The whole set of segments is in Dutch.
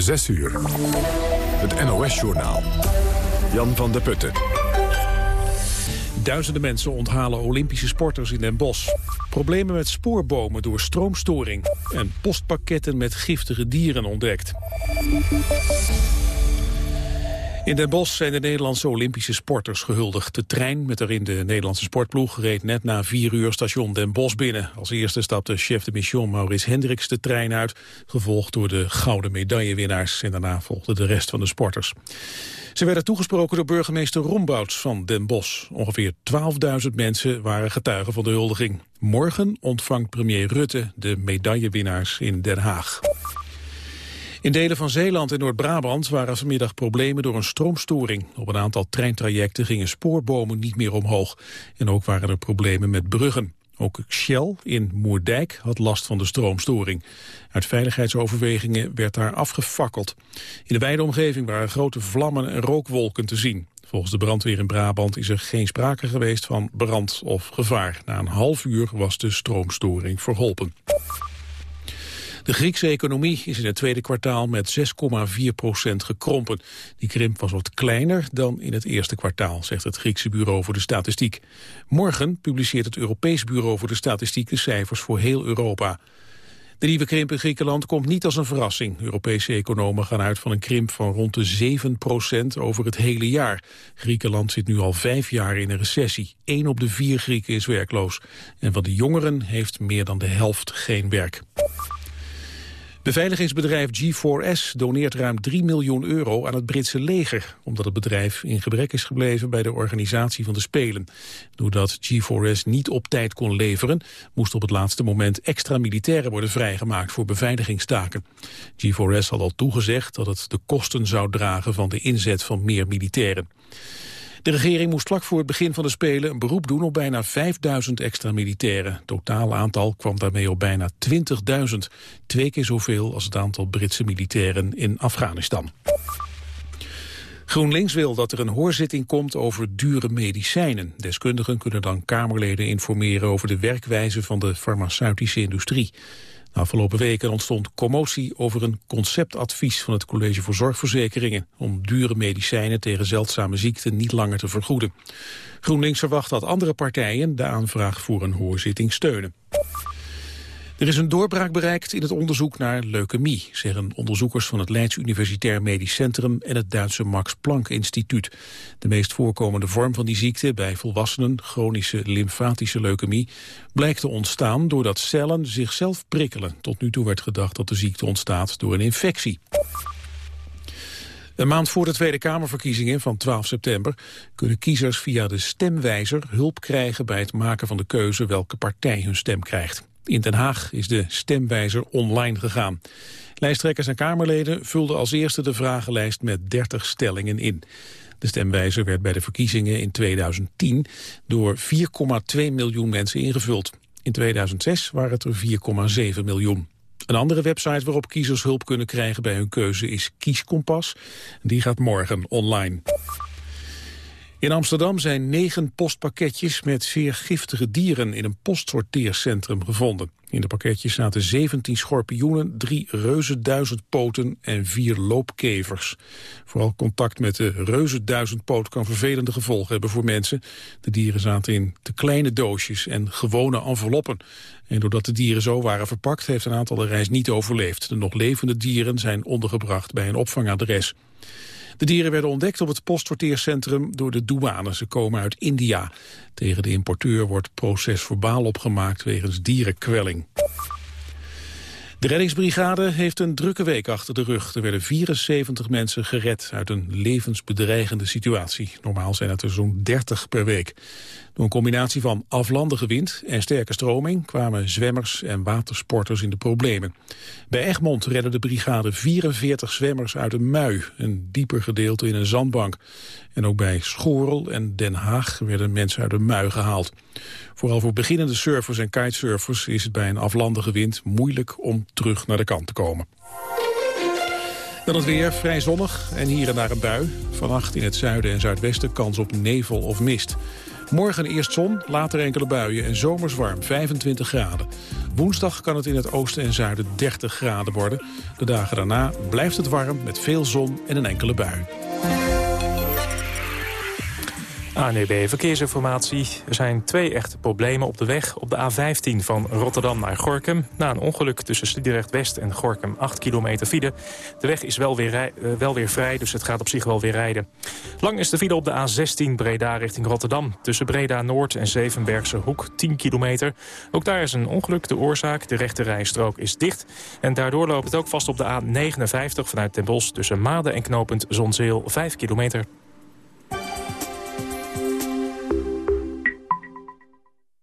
6 uur. Het NOS-journaal. Jan van der Putten. Duizenden mensen onthalen Olympische sporters in Den Bosch. Problemen met spoorbomen door stroomstoring. En postpakketten met giftige dieren ontdekt. In Den Bosch zijn de Nederlandse Olympische sporters gehuldigd. De trein met erin de Nederlandse sportploeg reed net na vier uur station Den Bosch binnen. Als eerste stapte chef de mission Maurice Hendricks de trein uit, gevolgd door de gouden medaillewinnaars. En daarna volgde de rest van de sporters. Ze werden toegesproken door burgemeester Rombouts van Den Bosch. Ongeveer 12.000 mensen waren getuigen van de huldiging. Morgen ontvangt premier Rutte de medaillewinnaars in Den Haag. In delen van Zeeland en Noord-Brabant waren vanmiddag problemen door een stroomstoring. Op een aantal treintrajecten gingen spoorbomen niet meer omhoog. En ook waren er problemen met bruggen. Ook Shell in Moerdijk had last van de stroomstoring. Uit veiligheidsoverwegingen werd daar afgefakkeld. In de wijde omgeving waren grote vlammen en rookwolken te zien. Volgens de brandweer in Brabant is er geen sprake geweest van brand of gevaar. Na een half uur was de stroomstoring verholpen. De Griekse economie is in het tweede kwartaal met 6,4 procent gekrompen. Die krimp was wat kleiner dan in het eerste kwartaal, zegt het Griekse Bureau voor de Statistiek. Morgen publiceert het Europees Bureau voor de Statistiek de cijfers voor heel Europa. De nieuwe krimp in Griekenland komt niet als een verrassing. Europese economen gaan uit van een krimp van rond de 7 procent over het hele jaar. Griekenland zit nu al vijf jaar in een recessie. Eén op de vier Grieken is werkloos. En van de jongeren heeft meer dan de helft geen werk. Beveiligingsbedrijf G4S doneert ruim 3 miljoen euro aan het Britse leger, omdat het bedrijf in gebrek is gebleven bij de organisatie van de Spelen. Doordat G4S niet op tijd kon leveren, moest op het laatste moment extra militairen worden vrijgemaakt voor beveiligingstaken. G4S had al toegezegd dat het de kosten zou dragen van de inzet van meer militairen. De regering moest vlak voor het begin van de Spelen een beroep doen op bijna 5000 extra militairen. Het totaal aantal kwam daarmee op bijna 20.000. Twee keer zoveel als het aantal Britse militairen in Afghanistan. GroenLinks wil dat er een hoorzitting komt over dure medicijnen. Deskundigen kunnen dan Kamerleden informeren over de werkwijze van de farmaceutische industrie. De afgelopen weken ontstond commotie over een conceptadvies van het College voor Zorgverzekeringen om dure medicijnen tegen zeldzame ziekten niet langer te vergoeden. GroenLinks verwacht dat andere partijen de aanvraag voor een hoorzitting steunen. Er is een doorbraak bereikt in het onderzoek naar leukemie, zeggen onderzoekers van het Leids Universitair Medisch Centrum en het Duitse Max Planck Instituut. De meest voorkomende vorm van die ziekte bij volwassenen, chronische lymfatische leukemie, blijkt te ontstaan doordat cellen zichzelf prikkelen. Tot nu toe werd gedacht dat de ziekte ontstaat door een infectie. Een maand voor de Tweede Kamerverkiezingen van 12 september kunnen kiezers via de stemwijzer hulp krijgen bij het maken van de keuze welke partij hun stem krijgt. In Den Haag is de stemwijzer online gegaan. Lijsttrekkers en Kamerleden vulden als eerste de vragenlijst met 30 stellingen in. De stemwijzer werd bij de verkiezingen in 2010 door 4,2 miljoen mensen ingevuld. In 2006 waren het er 4,7 miljoen. Een andere website waarop kiezers hulp kunnen krijgen bij hun keuze is Kieskompas. Die gaat morgen online. In Amsterdam zijn negen postpakketjes met zeer giftige dieren in een postsorteercentrum gevonden. In de pakketjes zaten 17 schorpioenen, drie reuzenduizendpoten en vier loopkevers. Vooral contact met de reuzenduizendpoot kan vervelende gevolgen hebben voor mensen. De dieren zaten in te kleine doosjes en gewone enveloppen. En doordat de dieren zo waren verpakt, heeft een aantal de reis niet overleefd. De nog levende dieren zijn ondergebracht bij een opvangadres. De dieren werden ontdekt op het postsorteercentrum door de douane. Ze komen uit India. Tegen de importeur wordt procesverbaal opgemaakt wegens dierenkwelling. De reddingsbrigade heeft een drukke week achter de rug. Er werden 74 mensen gered uit een levensbedreigende situatie. Normaal zijn het er zo'n 30 per week. Door een combinatie van aflandige wind en sterke stroming... kwamen zwemmers en watersporters in de problemen. Bij Egmond redde de brigade 44 zwemmers uit een mui... een dieper gedeelte in een zandbank. En ook bij Schorel en Den Haag werden mensen uit een mui gehaald. Vooral voor beginnende surfers en kitesurfers is het bij een aflandige wind moeilijk om terug naar de kant te komen. Dan het weer, vrij zonnig en hier en daar een bui. Vannacht in het zuiden en zuidwesten kans op nevel of mist. Morgen eerst zon, later enkele buien en zomers warm, 25 graden. Woensdag kan het in het oosten en zuiden 30 graden worden. De dagen daarna blijft het warm met veel zon en een enkele bui. ANEB Verkeersinformatie. Er zijn twee echte problemen op de weg. Op de A15 van Rotterdam naar Gorkum. Na een ongeluk tussen Sliedrecht-West en Gorkum 8 kilometer file. De weg is wel weer, uh, wel weer vrij, dus het gaat op zich wel weer rijden. Lang is de file op de A16 Breda richting Rotterdam. Tussen Breda-Noord en Zevenbergse Hoek 10 kilometer. Ook daar is een ongeluk de oorzaak. De rechte rijstrook is dicht. En daardoor loopt het ook vast op de A59 vanuit Den Bosch... tussen Maden en knooppunt Zonzeel 5 kilometer.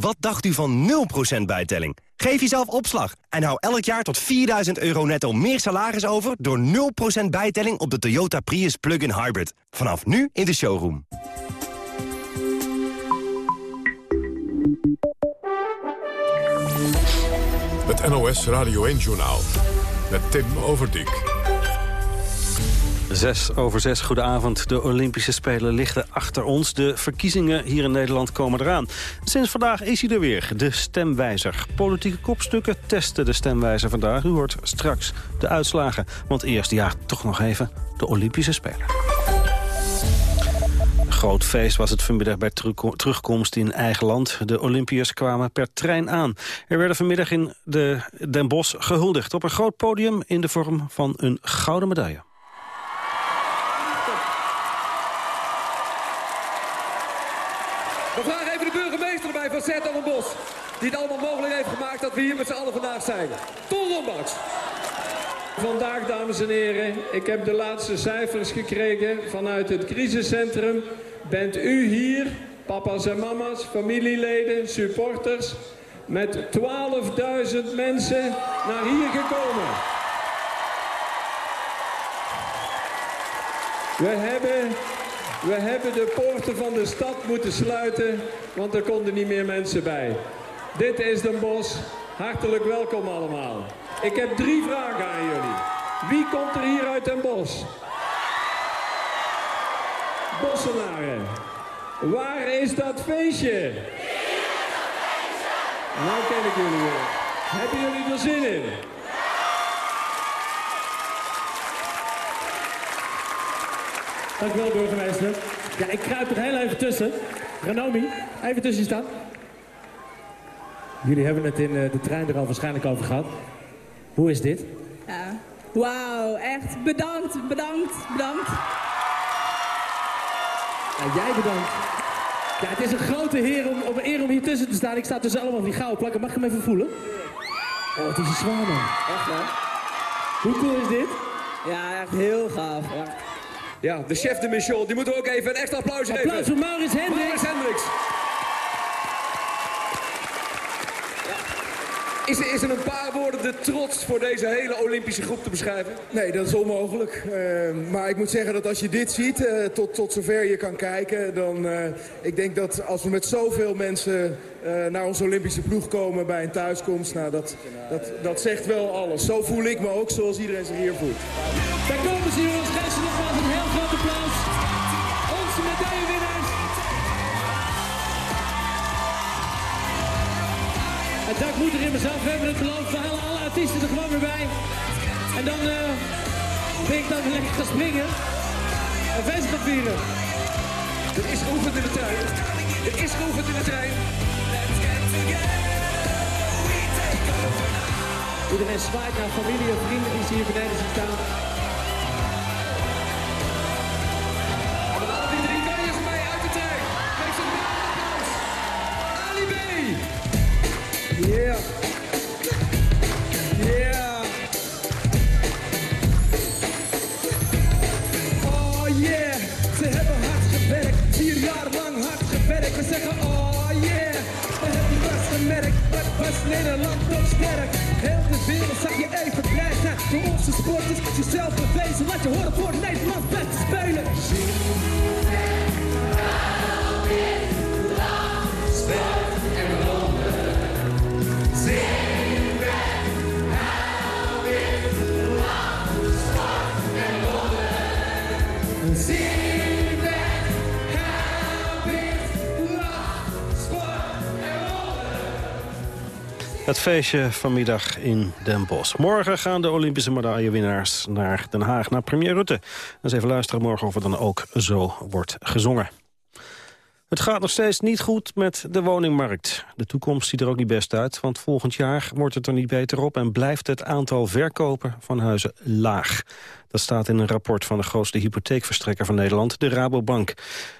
Wat dacht u van 0% bijtelling? Geef jezelf opslag en hou elk jaar tot 4000 euro netto meer salaris over... door 0% bijtelling op de Toyota Prius Plug-in Hybrid. Vanaf nu in de showroom. Het NOS Radio 1-journaal met Tim Overdijk. Zes over zes, goedenavond. De Olympische Spelen liggen achter ons. De verkiezingen hier in Nederland komen eraan. Sinds vandaag is hij er weer, de stemwijzer. Politieke kopstukken testen de stemwijzer vandaag. U hoort straks de uitslagen. Want eerst, ja, toch nog even de Olympische Spelen. Groot feest was het vanmiddag bij terugkomst in eigen land. De Olympiërs kwamen per trein aan. Er werden vanmiddag in de Den Bosch gehuldigd op een groot podium... in de vorm van een gouden medaille. van Bos. Die het allemaal mogelijk heeft gemaakt dat we hier met z'n allen vandaag zijn. Ton Lombards. Vandaag, dames en heren, ik heb de laatste cijfers gekregen vanuit het crisiscentrum. Bent u hier, papa's en mama's, familieleden, supporters, met 12.000 mensen naar hier gekomen. We hebben we hebben de poorten van de stad moeten sluiten, want er konden niet meer mensen bij. Dit is Den Bosch. Hartelijk welkom allemaal. Ik heb drie vragen aan jullie. Wie komt er hier uit Den Bosch? Bossenaren. Waar is dat feestje? Nou ken ik jullie weer. Hebben jullie er zin in? Dank u wel, burgemeester. Ja, ik kruip er heel even tussen. Renomi, even tussen staan. Jullie hebben het in eh, de trein er al waarschijnlijk over gehad. Hoe is dit? Ja. Wauw, echt bedankt, bedankt, bedankt. Ja, jij bedankt. Ja, het is een grote heer om, om, eer om hier tussen te staan. Ik sta tussen allemaal die gouden plakken. Mag ik hem even voelen? Oh, het is een zwaar man. Echt, hè? Hoe cool is dit? Ja, echt heel gaaf. Ja. Ja, de chef de mission. Die moeten we ook even een extra applaus geven. Applaus voor Maurits Hendricks. Maurits Hendricks. Is er, is er een paar woorden de trots voor deze hele Olympische groep te beschrijven? Nee, dat is onmogelijk. Uh, maar ik moet zeggen dat als je dit ziet, uh, tot, tot zover je kan kijken... dan uh, ik denk dat als we met zoveel mensen naar onze Olympische ploeg komen bij een thuiskomst... Nou, dat, dat, dat zegt wel alles. Zo voel ik me ook, zoals iedereen zich hier voelt. Daar komen ze jongens, geef ze nogmaals Dak moet er in mezelf, we hebben het geloof. We halen alle artiesten er gewoon weer bij. En dan uh, denk ik dat we lekker gaan springen. En feest gaan vieren. Er is geoefend in de trein. Er is geoefend in de trein. Iedereen zwaait naar familie en vrienden die ze hier beneden zien staan. Nederland toch sterk. Heel de wereld zag je even zijn. Voor onze sporters, zichzelf bewezen. Laat je horen voor Nederland best spelen. Het feestje vanmiddag in Den Bosch. Morgen gaan de Olympische medaillewinnaars naar Den Haag, naar premier Rutte. Dus even luisteren morgen of er dan ook zo wordt gezongen. Het gaat nog steeds niet goed met de woningmarkt. De toekomst ziet er ook niet best uit, want volgend jaar wordt het er niet beter op... en blijft het aantal verkopen van huizen laag. Dat staat in een rapport van de grootste hypotheekverstrekker van Nederland, de Rabobank.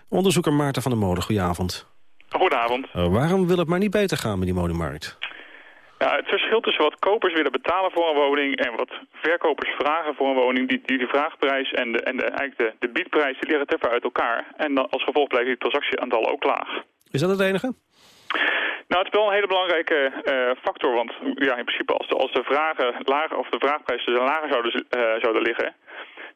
Onderzoeker Maarten van der Molen, goedenavond. Goedenavond. Uh, waarom wil het maar niet beter gaan met die woningmarkt? Ja, het verschil tussen wat kopers willen betalen voor een woning en wat verkopers vragen voor een woning, die, die de vraagprijs en, de, en de, eigenlijk de, de biedprijs die liggen te ver uit elkaar. En dan, als gevolg blijft die transactieaantal ook laag. Is dat het enige? Nou, het is wel een hele belangrijke uh, factor, want ja, in principe als de, als de vragen lager of de vraagprijzen lager zouden, uh, zouden liggen,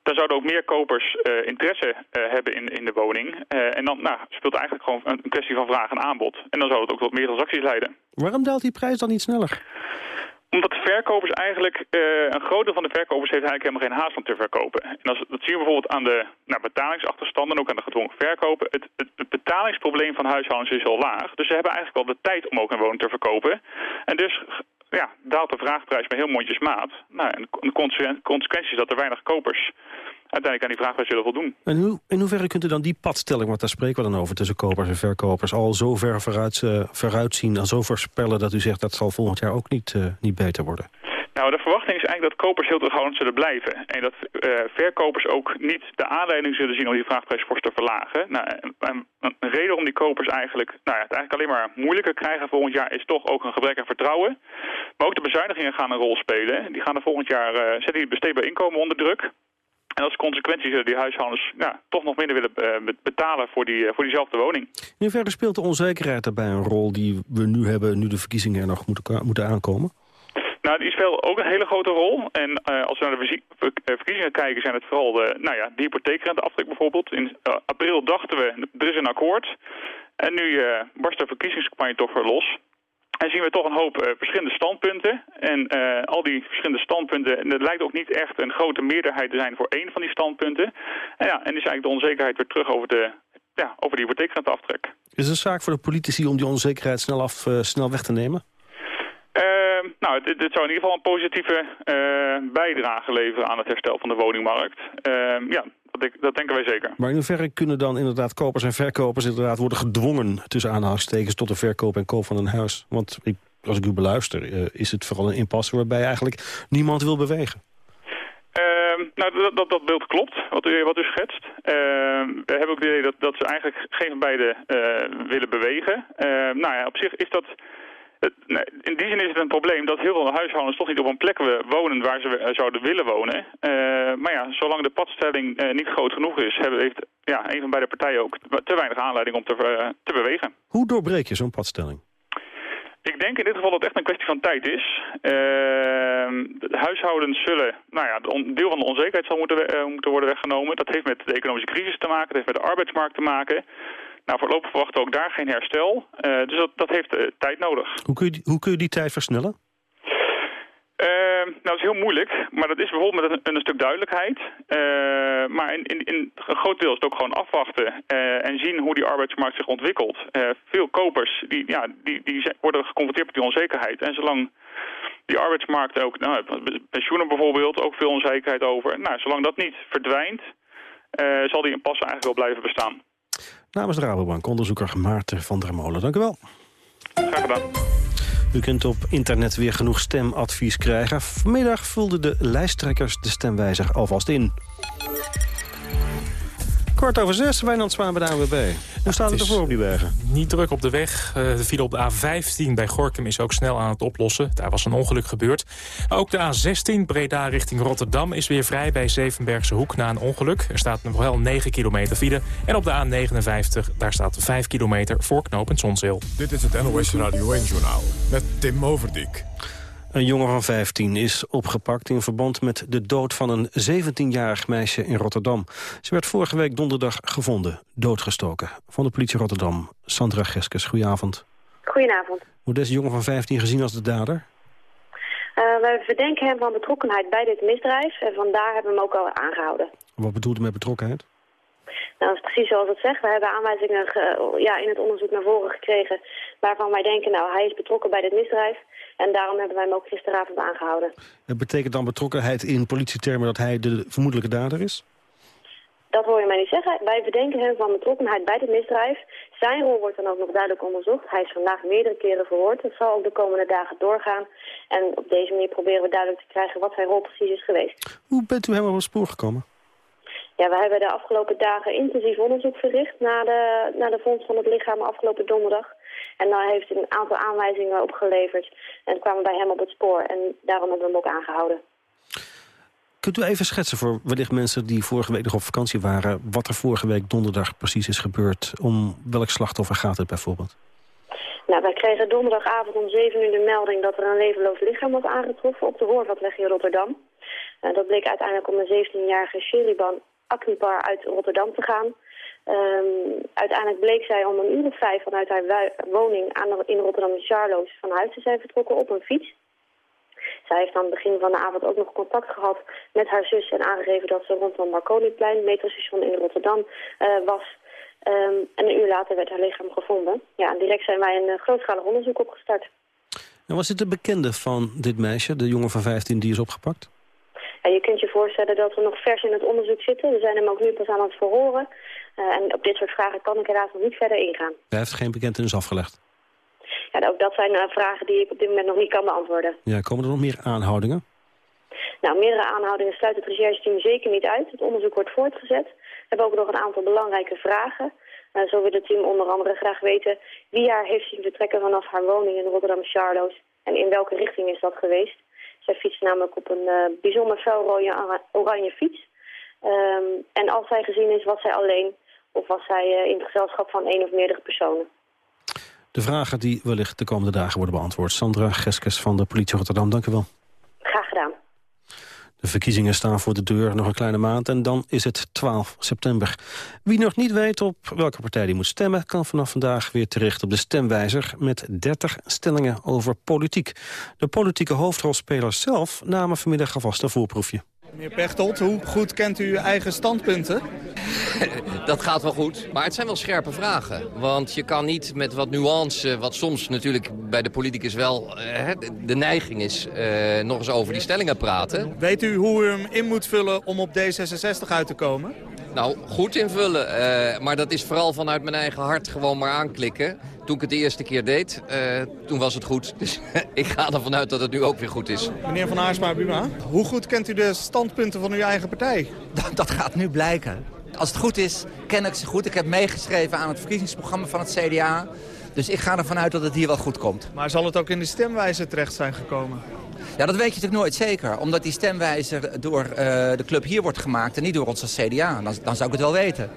dan zouden ook meer kopers uh, interesse hebben in, in de woning. En dan nou, speelt eigenlijk gewoon een kwestie van vraag en aanbod. En dan zou het ook tot meer transacties leiden. Waarom daalt die prijs dan niet sneller? Omdat de verkopers eigenlijk, een groot deel van de verkopers heeft eigenlijk helemaal geen haast om te verkopen. En als, dat zien we bijvoorbeeld aan de nou, betalingsachterstanden en ook aan de gedwongen verkopen. Het, het, het, betalingsprobleem van huishoudens is al laag. Dus ze hebben eigenlijk al de tijd om ook een woning te verkopen. En dus ja, daalt de vraagprijs met heel mondjesmaat. Nou, en de consequentie is dat er weinig kopers uiteindelijk aan die vraagprijs zullen voldoen. En hoe, in hoeverre kunt u dan die padstelling, want daar spreken we dan over tussen kopers en verkopers, al zo ver vooruit, uh, vooruitzien en zo voorspellen dat u zegt dat zal volgend jaar ook niet, uh, niet beter worden? Nou, de verwachting is eigenlijk dat kopers heel terughoudend zullen blijven. En dat uh, verkopers ook niet de aanleiding zullen zien om die vraagprijs fors te verlagen. Nou, een, een reden om die kopers eigenlijk, nou ja, het eigenlijk alleen maar moeilijker krijgen volgend jaar is toch ook een gebrek aan vertrouwen. Maar ook de bezuinigingen gaan een rol spelen. Die gaan er volgend jaar, uh, zetten die besteedbaar inkomen onder druk. En als consequentie zullen die huishoudens ja, toch nog minder willen uh, betalen voor, die, uh, voor diezelfde woning. In hoeverre speelt de onzekerheid daarbij een rol die we nu hebben, nu de verkiezingen er nog moeten, moeten aankomen? Nou, die speelt ook een hele grote rol. En uh, als we naar de verkiezingen kijken, zijn het vooral de, nou ja, de hypotheekrenteaftrek bijvoorbeeld. In april dachten we, er is een akkoord. En nu barst de verkiezingscampagne toch weer los. En zien we toch een hoop uh, verschillende standpunten. En uh, al die verschillende standpunten, en het lijkt ook niet echt een grote meerderheid te zijn voor één van die standpunten. En ja, en is eigenlijk de onzekerheid weer terug over de, ja, over de hypotheekrenteaftrek. Is het een zaak voor de politici om die onzekerheid snel, af, uh, snel weg te nemen? Uh, nou, dit, dit, zou in ieder geval een positieve bijdrage leveren aan het herstel van de woningmarkt. Uh, ja, dat, dat, denken wij zeker. Maar in hoeverre kunnen dan inderdaad kopers en verkopers inderdaad worden gedwongen tussen aanhalingstekens tot de verkoop en koop van een huis? Want ik, als ik u beluister, is het vooral een impasse waarbij eigenlijk niemand wil bewegen. Uh, nou, dat, dat, dat, beeld klopt, wat u, wat u schetst. Uh, we hebben ook het idee dat, dat ze eigenlijk geen van beide uh, willen bewegen. nou ja, op zich is dat in die zin is het een probleem dat heel veel huishoudens toch niet op een plek wonen waar ze zouden willen wonen. Uh, maar ja, zolang de padstelling uh, niet groot genoeg is, hebben, heeft ja, een van beide partijen ook te weinig aanleiding om te, uh, te bewegen. Hoe doorbreek je zo'n padstelling? Ik denk in dit geval dat het echt een kwestie van tijd is. de huishoudens zullen, nou ja, een deel van de onzekerheid zal moeten, moeten worden weggenomen. Dat heeft met de economische crisis te maken, dat heeft met de arbeidsmarkt te maken. Nou, voorlopig verwachten we ook daar geen herstel. Uh, dus dat, dat heeft uh, tijd nodig. Hoe kun, je, hoe kun je die tijd versnellen? Uh, nou, dat is heel moeilijk, maar dat is bijvoorbeeld met een, een stuk duidelijkheid. maar in, in, in, een groot deel is het ook gewoon afwachten en zien hoe die arbeidsmarkt zich ontwikkelt. veel kopers die, ja, die, die worden geconfronteerd met die onzekerheid. En zolang die arbeidsmarkt ook, nou, pensioenen bijvoorbeeld, ook veel onzekerheid over. Nou, zolang dat niet verdwijnt, zal die impasse eigenlijk wel blijven bestaan. Namens de Rabobank, onderzoeker Maarten van der Molen. Dank u wel. Graag gedaan. U kunt op internet weer genoeg stemadvies krijgen. Vanmiddag vulden de lijsttrekkers de stemwijzer alvast in. Kwart over zes, Wijnand Zwaan bij de ANWB. Hoe staat het, het ervoor op die wegen? Niet druk op de weg. Uh, de file op de A15 bij Gorkum is ook snel aan het oplossen. Daar was een ongeluk gebeurd. Ook de A16 Breda richting Rotterdam is weer vrij bij Zevenbergse Hoek na een ongeluk. Er staat nog wel 9 kilometer file. En op de A59 daar staat 5 kilometer voor knooppunt Zonzeel. Dit is het NOS Radio 1-journaal met Tim Overdijk. Een jongen van 15 is opgepakt in verband met de dood van een 17-jarig meisje in Rotterdam. Ze werd vorige week donderdag gevonden, doodgestoken. Van de politie Rotterdam, Sandra Geskes, goedenavond. Goedenavond. Wordt deze jongen van 15 gezien als de dader? Uh, wij verdenken hem van betrokkenheid bij dit misdrijf en vandaar hebben we hem ook al aangehouden. Wat bedoelt u met betrokkenheid? Nou, dat is precies zoals het zegt. We hebben aanwijzingen ja, in het onderzoek naar voren gekregen waarvan wij denken, nou, hij is betrokken bij dit misdrijf. En daarom hebben wij hem ook gisteravond aangehouden. Het betekent dan betrokkenheid in politietermen dat hij de vermoedelijke dader is? Dat hoor je mij niet zeggen. Wij verdenken hem van betrokkenheid bij dit misdrijf. Zijn rol wordt dan ook nog duidelijk onderzocht. Hij is vandaag meerdere keren verhoord. Dat zal ook de komende dagen doorgaan. En op deze manier proberen we duidelijk te krijgen wat zijn rol precies is geweest. Hoe bent u hem op het spoor gekomen? Ja, we hebben de afgelopen dagen intensief onderzoek verricht naar de, naar de vondst van het lichaam afgelopen donderdag. En daar heeft een aantal aanwijzingen opgeleverd en kwamen bij hem op het spoor. En daarom hebben we hem ook aangehouden. Kunt u even schetsen voor wellicht mensen die vorige week nog op vakantie waren... wat er vorige week donderdag precies is gebeurd? Om welk slachtoffer gaat het bijvoorbeeld? Nou, wij kregen donderdagavond om 7 uur de melding dat er een levenloos lichaam was aangetroffen op de Hoorvatweg in Rotterdam. En dat bleek uiteindelijk om een 17-jarige Sheriban Aknipar uit Rotterdam te gaan. Um, uiteindelijk bleek zij om een uur of vijf vanuit haar woning aan in Rotterdam-Charloes van huis te zijn vertrokken op een fiets. Zij heeft aan het begin van de avond ook nog contact gehad met haar zus en aangegeven dat ze rondom Marconiplein, metrostation in Rotterdam, uh, was. Um, en een uur later werd haar lichaam gevonden. Ja, direct zijn wij een uh, grootschalig onderzoek opgestart. En was het de bekende van dit meisje, de jongen van 15 die is opgepakt? Ja, je kunt je voorstellen dat we nog vers in het onderzoek zitten. We zijn hem ook nu pas aan het verhoren. Uh, en op dit soort vragen kan ik helaas nog niet verder ingaan. Hij heeft geen bekentenis afgelegd? Ja, ook dat zijn uh, vragen die ik op dit moment nog niet kan beantwoorden. Ja, komen er nog meer aanhoudingen? Nou, meerdere aanhoudingen sluit het rechercheteam zeker niet uit. Het onderzoek wordt voortgezet. We hebben ook nog een aantal belangrijke vragen. Uh, zo wil het team onder andere graag weten wie haar heeft zien vertrekken vanaf haar woning in Rotterdam-Charloes. En in welke richting is dat geweest. Zij fietst namelijk op een uh, bijzonder felrode oranje fiets. Um, en als zij gezien is, was zij alleen of was zij uh, in het gezelschap van één of meerdere personen. De vragen die wellicht de komende dagen worden beantwoord. Sandra Geskes van de politie Rotterdam, dank u wel. Graag gedaan. De verkiezingen staan voor de deur, nog een kleine maand en dan is het 12 september. Wie nog niet weet op welke partij die moet stemmen... kan vanaf vandaag weer terecht op de stemwijzer met 30 stellingen over politiek. De politieke hoofdrolspelers zelf namen vanmiddag alvast een voorproefje. Meneer Pechtold, hoe goed kent u uw eigen standpunten? Dat gaat wel goed, maar het zijn wel scherpe vragen. Want je kan niet met wat nuance, wat soms natuurlijk bij de politicus wel eh, de neiging is... Eh, nog eens over die stellingen praten. Weet u hoe u hem in moet vullen om op D66 uit te komen? Nou, goed invullen. Uh, maar dat is vooral vanuit mijn eigen hart gewoon maar aanklikken. Toen ik het de eerste keer deed, uh, toen was het goed. Dus ik ga ervan uit dat het nu ook weer goed is. Meneer Van Aarsma Buma, hoe goed kent u de standpunten van uw eigen partij? Dat, dat gaat nu blijken. Als het goed is, ken ik ze goed. Ik heb meegeschreven aan het verkiezingsprogramma van het CDA. Dus ik ga ervan uit dat het hier wel goed komt. Maar zal het ook in de stemwijze terecht zijn gekomen? Ja, dat weet je natuurlijk nooit zeker. Omdat die stemwijzer door uh, de club hier wordt gemaakt en niet door ons als CDA. Dan, dan zou ik het wel weten.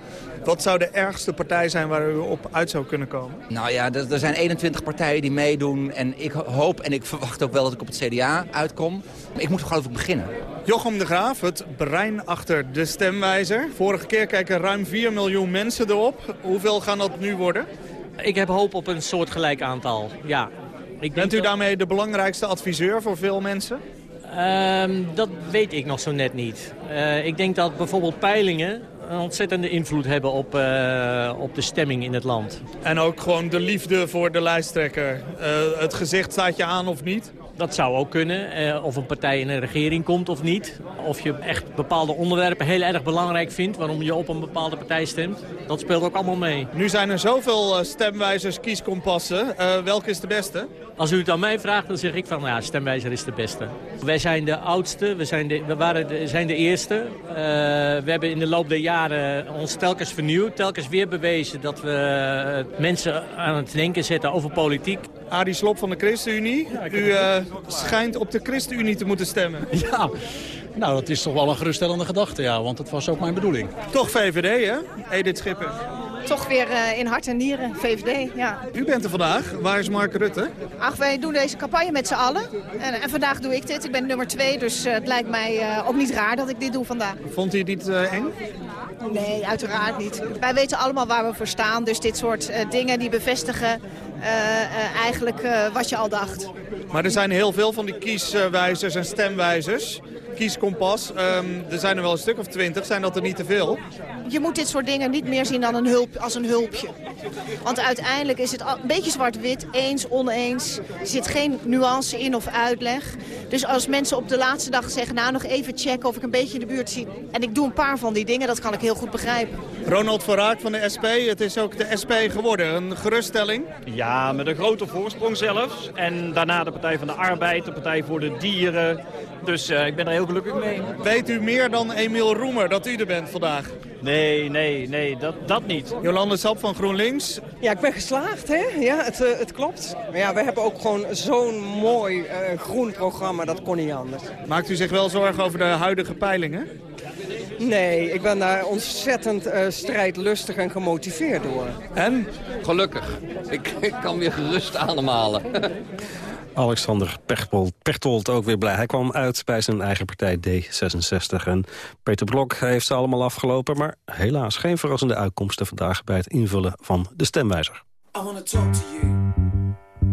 Wat zou de ergste partij zijn waar u op uit zou kunnen komen? Nou ja, er, er zijn 21 partijen die meedoen. En ik hoop en ik verwacht ook wel dat ik op het CDA uitkom. Maar ik moet geloof ik beginnen. Jochem de Graaf, het brein achter de stemwijzer. Vorige keer kijken ruim 4 miljoen mensen erop. Hoeveel gaan dat nu worden? Ik heb hoop op een soortgelijk aantal, ja. Ik Bent u daarmee de belangrijkste adviseur voor veel mensen? Um, dat weet ik nog zo net niet. Uh, ik denk dat bijvoorbeeld peilingen een ontzettende invloed hebben op, uh, op de stemming in het land. En ook gewoon de liefde voor de lijsttrekker. Uh, het gezicht staat je aan of niet? Dat zou ook kunnen. Uh, of een partij in een regering komt of niet. Of je echt bepaalde onderwerpen heel erg belangrijk vindt... waarom je op een bepaalde partij stemt. Dat speelt ook allemaal mee. Nu zijn er zoveel stemwijzers, kieskompassen. Uh, welke is de beste? Als u het aan mij vraagt, dan zeg ik van... Nou ja, stemwijzer is de beste. Wij zijn de oudste, we zijn de, we waren de, zijn de eerste. Uh, we hebben in de loop der jaren ons telkens vernieuwd. Telkens weer bewezen dat we mensen aan het denken zetten over politiek. Arie Slop van de ChristenUnie. Ja, u uh, schijnt op de ChristenUnie te moeten stemmen. Ja, nou dat is toch wel een geruststellende gedachte, ja. Want dat was ook mijn bedoeling. Toch VVD, hè? Edith Schipper. Toch weer uh, in hart en nieren, VVD, ja. U bent er vandaag. Waar is Mark Rutte? Ach, wij doen deze campagne met z'n allen. En, en, vandaag doe ik dit. Ik ben nummer twee, dus uh, het lijkt mij uh, ook niet raar dat ik dit doe vandaag. Vond u dit eng? Nee, uiteraard niet. Wij weten allemaal waar we voor staan, dus dit soort dingen die bevestigen eigenlijk wat je al dacht. Maar er zijn heel veel van die kieswijzers en stemwijzers kieskompas. Um, er zijn er wel een stuk of twintig. Zijn dat er niet te veel? Je moet dit soort dingen niet meer zien dan een hulp, als een hulpje. Want uiteindelijk is het een beetje zwart-wit, eens, oneens. Er zit geen nuance in of uitleg. Dus als mensen op de laatste dag zeggen... nou, nog even checken of ik een beetje in de buurt zie... en ik doe een paar van die dingen, dat kan ik heel goed begrijpen. Ronald van Raak van de SP, het is ook de SP geworden. Een geruststelling? Ja, met een grote voorsprong zelfs. En daarna de Partij van de Arbeid, de Partij voor de Dieren. Dus uh, ik ben er heel gelukkig mee. Weet u meer dan Emiel Roemer dat u er bent vandaag? Nee, nee, nee, dat, dat niet. Jolande Sap van GroenLinks. Ja, ik ben geslaagd, hè? Ja, het, uh, het klopt. Maar ja, we hebben ook gewoon zo'n mooi uh, groen programma, dat kon niet anders. Maakt u zich wel zorgen over de huidige peilingen? Nee, ik ben daar ontzettend uh, strijdlustig en gemotiveerd door. En? Gelukkig. Ik, ik kan weer gerust ademhalen. Alexander Pechtold, Pechtold ook weer blij. Hij kwam uit bij zijn eigen partij D66. En Peter Blok heeft ze allemaal afgelopen... maar helaas geen verrassende uitkomsten vandaag... bij het invullen van de stemwijzer.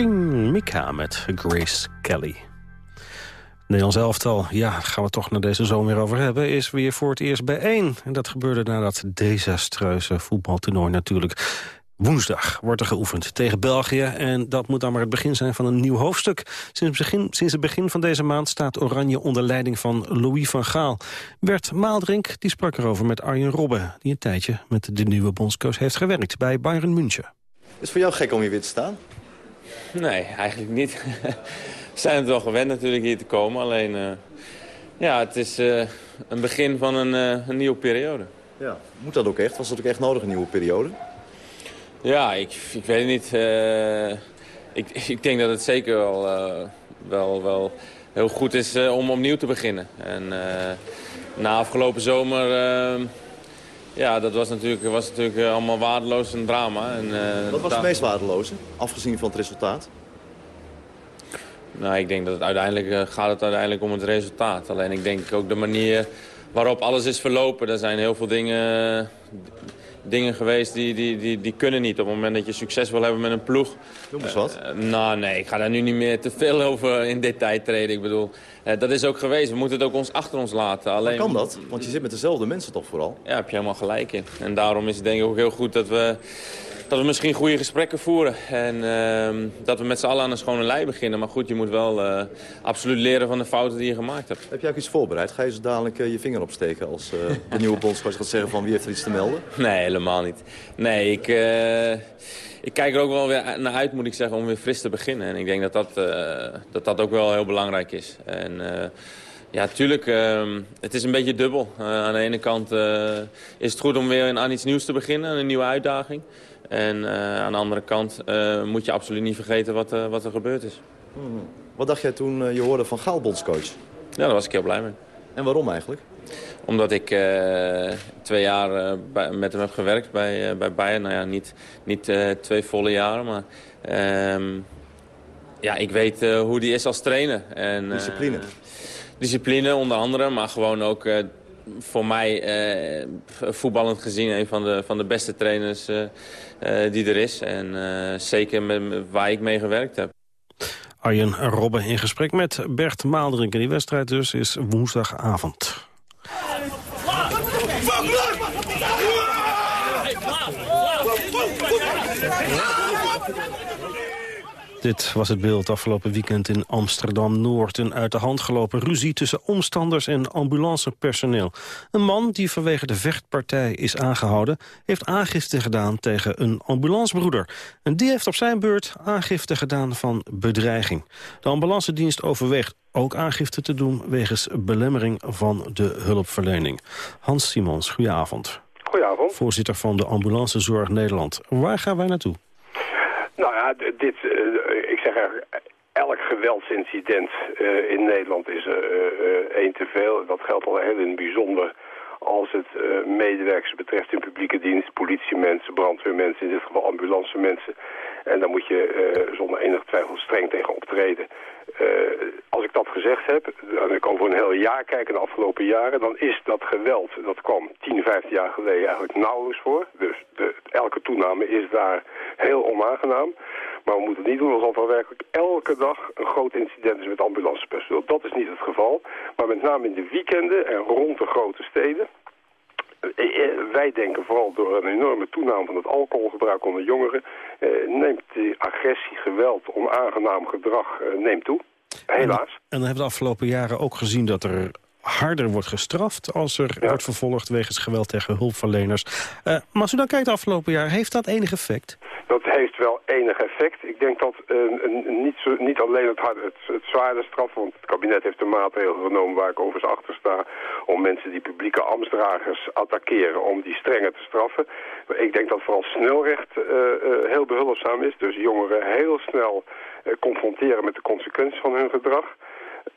Mika met Grace Kelly. Nederlands elftal, ja, gaan we toch naar deze zomer weer over hebben... is weer voor het eerst bijeen. En dat gebeurde na dat desastreuze voetbaltoernooi natuurlijk. Woensdag wordt er geoefend tegen België. En dat moet dan maar het begin zijn van een nieuw hoofdstuk. Sinds het begin, sinds het begin van deze maand staat Oranje onder leiding van Louis van Gaal. Bert Maaldrink die sprak erover met Arjen Robben... die een tijdje met de nieuwe bondscoach heeft gewerkt bij Bayern München. Is het voor jou gek om hier weer te staan? Nee, eigenlijk niet. We zijn het wel gewend natuurlijk hier te komen. Alleen, uh, ja, het is uh, een begin van een, uh, een, nieuwe periode. Ja, moet dat ook echt? Was dat ook echt nodig, een nieuwe periode? Ja, ik, ik weet het niet. ik, ik denk dat het zeker wel, wel, wel heel goed is om opnieuw te beginnen. En na afgelopen zomer... Ja, dat was natuurlijk, was natuurlijk allemaal waardeloos en drama. En, uh, Wat was het meest waardeloze, afgezien van het resultaat? Nou, ik denk dat het uiteindelijk uh, gaat het uiteindelijk om het resultaat. Alleen ik denk ook de manier waarop alles is verlopen. Er zijn heel veel dingen dingen geweest die, die, die, die kunnen niet. Op het moment dat je succes wil hebben met een ploeg. Noem eens wat. Uh, nou nee, ik ga daar nu niet meer te veel over in detail treden. Ik bedoel, uh, dat is ook geweest. We moeten het ook ons achter ons laten. Alleen... Maar kan dat? Want je zit met dezelfde mensen toch vooral? Ja, heb je helemaal gelijk in. En daarom is het denk ik ook heel goed dat we dat we misschien goede gesprekken voeren. En uh, dat we met z'n allen aan een schone lei beginnen. Maar goed, je moet wel uh, absoluut leren van de fouten die je gemaakt hebt. Heb jij ook iets voorbereid? Ga je zo dadelijk uh, je vinger opsteken als uh, de nieuwe bondscoach gaat zeggen van wie heeft er iets te melden? Nee, helemaal niet. Nee, ik, ik kijk er ook wel weer naar uit, moet ik zeggen, om weer fris te beginnen. En ik denk dat dat, dat, dat ook wel heel belangrijk is. En, ja, tuurlijk. Uh, het is een beetje dubbel. Uh, aan de ene kant uh, is het goed om weer aan iets nieuws te beginnen, een nieuwe uitdaging. En uh, aan de andere kant moet je absoluut niet vergeten wat, wat er gebeurd is. Hmm. Wat dacht jij toen je hoorde van Gaal bondscoach? Ja, daar was ik heel blij mee. En waarom eigenlijk? Omdat ik twee jaar bij, met hem heb gewerkt bij, bij Bayern. Nou ja, niet, niet twee volle jaren, maar... Ehm, ja, ik weet hoe die is als trainer. En, Discipline discipline onder andere, maar gewoon ook uh, voor mij uh, voetballend gezien een van de, van de beste trainers uh, die er is. En zeker met, waar ik mee gewerkt heb. Arjen Robben in gesprek met Bert Maalderink. En die wedstrijd dus is woensdagavond. Dit was het beeld afgelopen weekend in Amsterdam-Noord. Een uit de hand gelopen ruzie tussen omstanders en ambulancepersoneel. Een man die vanwege de vechtpartij is aangehouden... heeft aangifte gedaan tegen een ambulancebroeder. En die heeft op zijn beurt aangifte gedaan van bedreiging. De ambulancedienst overweegt ook aangifte te doen... wegens belemmering van de hulpverlening. Hans Simons, goedenavond. Goedenavond. Voorzitter van de Ambulancezorg Nederland. Waar gaan wij naartoe? Nou ja, dit, zeg er, elk geweldsincident uh, in Nederland is er uh, één te veel. Dat geldt al heel in het bijzonder als het medewerkers betreft in publieke dienst, politiemensen, brandweermensen, in dit geval ambulancemensen. En daar moet je zonder enig twijfel streng tegen optreden. als ik dat gezegd heb, en ik over een heel jaar kijk in de afgelopen jaren, dan is dat geweld, dat kwam 10, 15 jaar geleden eigenlijk nauwelijks voor. Dus de, elke toename is daar heel onaangenaam. Maar we moeten niet doen alsof er werkelijk elke dag een groot incident is met ambulancepersoneel. Dat is niet het geval. Maar met name in de weekenden en rond de grote steden. Wij denken vooral door een enorme toename van het alcoholgebruik onder jongeren... Eh, neemt die agressie, geweld, onaangenaam gedrag eh, neemt toe. Helaas. En, en dan hebben we de afgelopen jaren ook gezien dat er harder wordt gestraft als er ja. wordt vervolgd wegens geweld tegen hulpverleners. Uh, maar als u dan kijkt de afgelopen jaar, heeft dat enig effect? Dat heeft wel enig effect. Ik denk dat uh, niet, zo, niet alleen het, hard, het, het zware straf, want het kabinet heeft een maatregel genomen waar ik overigens achter sta, om mensen die publieke ambtsdragers attackeren, om die strenger te straffen. Ik denk dat vooral snelrecht uh, heel behulpzaam is. Dus jongeren heel snel confronteren met de consequenties van hun gedrag.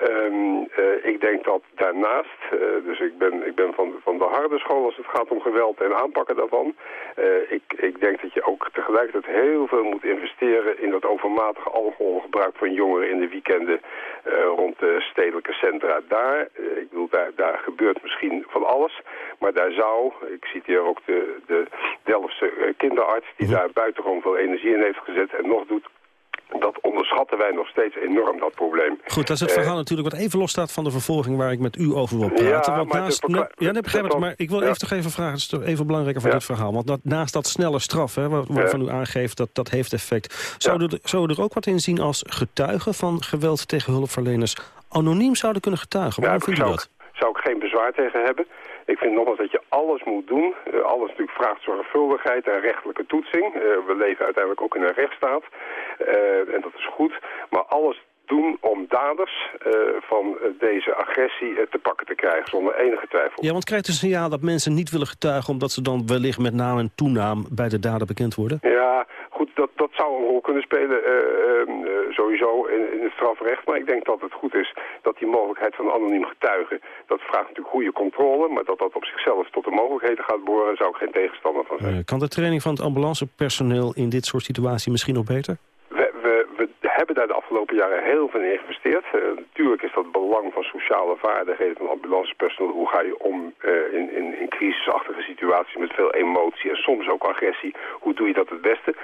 Um, uh, ik denk dat daarnaast, uh, dus ik ben, ik ben van, van de harde school als het gaat om geweld en aanpakken daarvan. Uh, ik, ik denk dat je ook tegelijkertijd heel veel moet investeren in dat overmatige alcoholgebruik van jongeren in de weekenden rond de stedelijke centra. Daar, ik bedoel, daar, daar gebeurt misschien van alles, maar daar zou, ik citeer ook de, de Delftse kinderarts die daar buitengewoon veel energie in heeft gezet en nog doet dat onderschatten wij nog steeds enorm, dat probleem. Goed, dat is het verhaal uh, natuurlijk wat even losstaat van de vervolging waar ik met u over wil praten. Ja, want naast, ne, ja nee, begrijp het, maar ik wil ja. even toch even vragen, het is even belangrijker voor ja. dit verhaal. Want dat, naast dat snelle straf, hè, waar, waarvan u aangeeft, dat, dat heeft effect. Zou, er, zou er ook wat in zien als getuigen van geweld tegen hulpverleners anoniem zouden kunnen getuigen? Waarom vindt u dat? Zou ik geen bezwaar tegen hebben. Ik vind nogmaals dat je alles moet doen. Uh, alles natuurlijk vraagt zorgvuldigheid en rechtelijke toetsing. Uh, we leven uiteindelijk ook in een rechtsstaat. Uh, en dat is goed. Maar alles doen om daders uh, van deze agressie uh, te pakken te krijgen, zonder enige twijfel. Ja, want krijgt u een signaal dat mensen niet willen getuigen... omdat ze dan wellicht met naam en toenaam bij de dader bekend worden? Ja, goed, dat, dat zou een rol kunnen spelen, uh, sowieso in, in, het strafrecht. Maar ik denk dat het goed is dat die mogelijkheid van anoniem getuigen... dat vraagt natuurlijk goede controle, maar dat dat op zichzelf tot de mogelijkheden gaat behoren... zou ik geen tegenstander van zijn. kan de training van het ambulancepersoneel in dit soort situaties misschien nog beter? Hebben daar de afgelopen jaren heel veel in geïnvesteerd. natuurlijk is dat belang van sociale vaardigheden van ambulancepersoneel. Hoe ga je om in, in, in crisisachtige situaties met veel emotie en soms ook agressie. Hoe doe je dat het beste?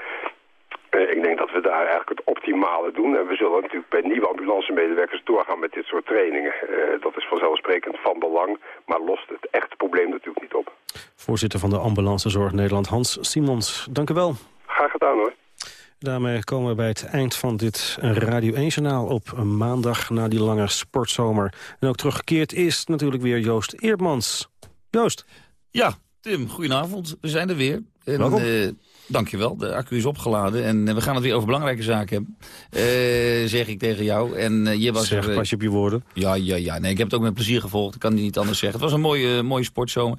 Uh, ik denk dat we daar eigenlijk het optimale doen. En we zullen natuurlijk bij nieuwe ambulancemedewerkers doorgaan met dit soort trainingen. Dat is vanzelfsprekend van belang, maar lost het echte probleem natuurlijk niet op. Voorzitter van de Ambulancezorg Nederland, Hans Simons. Dank u wel. Graag gedaan hoor. Daarmee komen we bij het eind van dit Radio 1-journaal op een maandag na die lange sportzomer. En ook teruggekeerd is natuurlijk weer Joost Eerdmans. Joost. Ja, Tim, goedenavond. We zijn er weer. En, Welkom. Uh, Dankjewel, de accu is opgeladen en eh, we gaan het weer over belangrijke zaken hebben. Uh, zeg ik tegen jou. En, uh, je was zeg, er, pas je op je woorden. Ja, ja, ja. Nee, ik heb het ook met plezier gevolgd. Ik kan het niet anders zeggen. Het was een mooie, mooie sportzomer.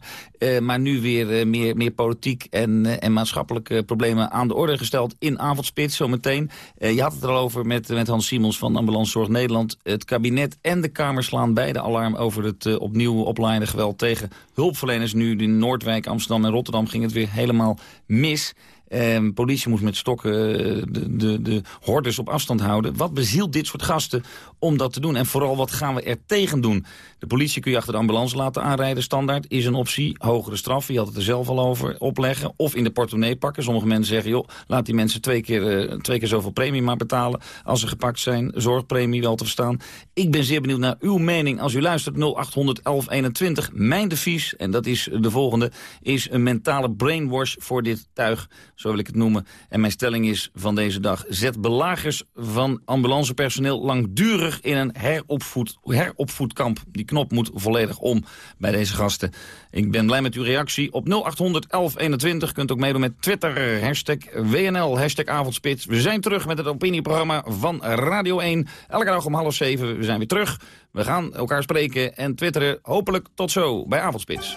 maar nu weer meer, meer politiek en, en maatschappelijke problemen aan de orde gesteld in avondspits zometeen. je had het er al over met, met Hans Simons van Ambulance Zorg Nederland. Het kabinet en de Kamer slaan beide alarm over het opnieuw oplaaiende geweld tegen hulpverleners. Nu in Noordwijk, Amsterdam en Rotterdam ging het weer helemaal mis. Um, politie moest met stokken eh, de, de, de hordes op afstand houden. Wat bezielt dit soort gasten om dat te doen? En vooral, wat gaan we er tegen doen? De politie kun je achter de ambulance laten aanrijden, standaard, is een optie. Hogere straf, je had het er zelf al over, opleggen. Of in de portemonnee pakken. Sommige mensen zeggen, joh, laat die mensen twee keer, uh, twee keer zoveel premie maar betalen... als ze gepakt zijn, zorgpremie wel te verstaan. Ik ben zeer benieuwd naar uw mening als u luistert 0800 1121. Mijn devies, en dat is de volgende, is een mentale brainwash voor dit tuig zo wil ik het noemen. En mijn stelling is van deze dag... zet belagers van ambulancepersoneel langdurig in een heropvoed, heropvoedkamp. Die knop moet volledig om bij deze gasten. Ik ben blij met uw reactie. Op 0800 1121 kunt ook meedoen met Twitter. Hashtag WNL, hashtag Avondspits. We zijn terug met het opinieprogramma van Radio 1. Elke dag om half zeven. We zijn weer terug. We gaan elkaar spreken en twitteren. Hopelijk tot zo bij Avondspits.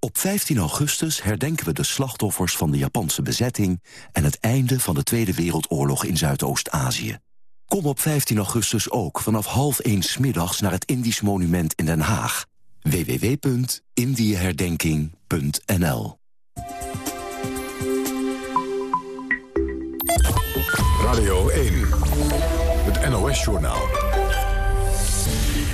Op 15 augustus herdenken we de slachtoffers van de Japanse bezetting... en het einde van de Tweede Wereldoorlog in Zuidoost-Azië. Kom op 15 augustus ook vanaf half 1 middags naar het Indisch Monument in Den Haag. www.indieherdenking.nl Radio 1, het NOS-journaal.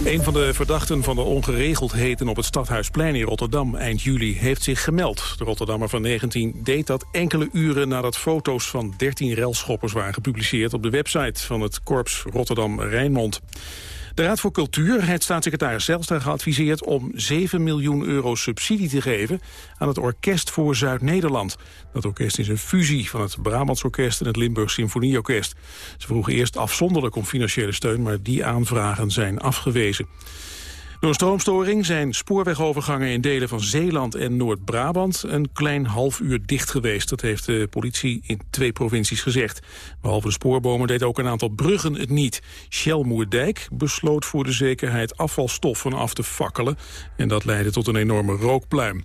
Een van de verdachten van de ongeregeldheden op het Stadhuisplein in Rotterdam eind juli heeft zich gemeld. De Rotterdammer van 19 deed dat enkele uren nadat foto's van 13 relschoppers waren gepubliceerd op de website van het korps Rotterdam-Rijnmond. De Raad voor Cultuur heeft staatssecretaris Zelstra geadviseerd om 7 miljoen euro subsidie te geven aan het Orkest voor Zuid-Nederland. Dat orkest is een fusie van het Brabants Orkest en het Limburg Symfonieorkest. Ze vroegen eerst afzonderlijk om financiële steun, maar die aanvragen zijn afgewezen. Door stroomstoring zijn spoorwegovergangen in delen van Zeeland en Noord-Brabant een klein half uur dicht geweest. Dat heeft de politie in twee provincies gezegd. Behalve de spoorbomen deed ook een aantal bruggen het niet. Shell Moerdijk besloot voor de zekerheid afvalstoffen af te fakkelen. En dat leidde tot een enorme rookpluim.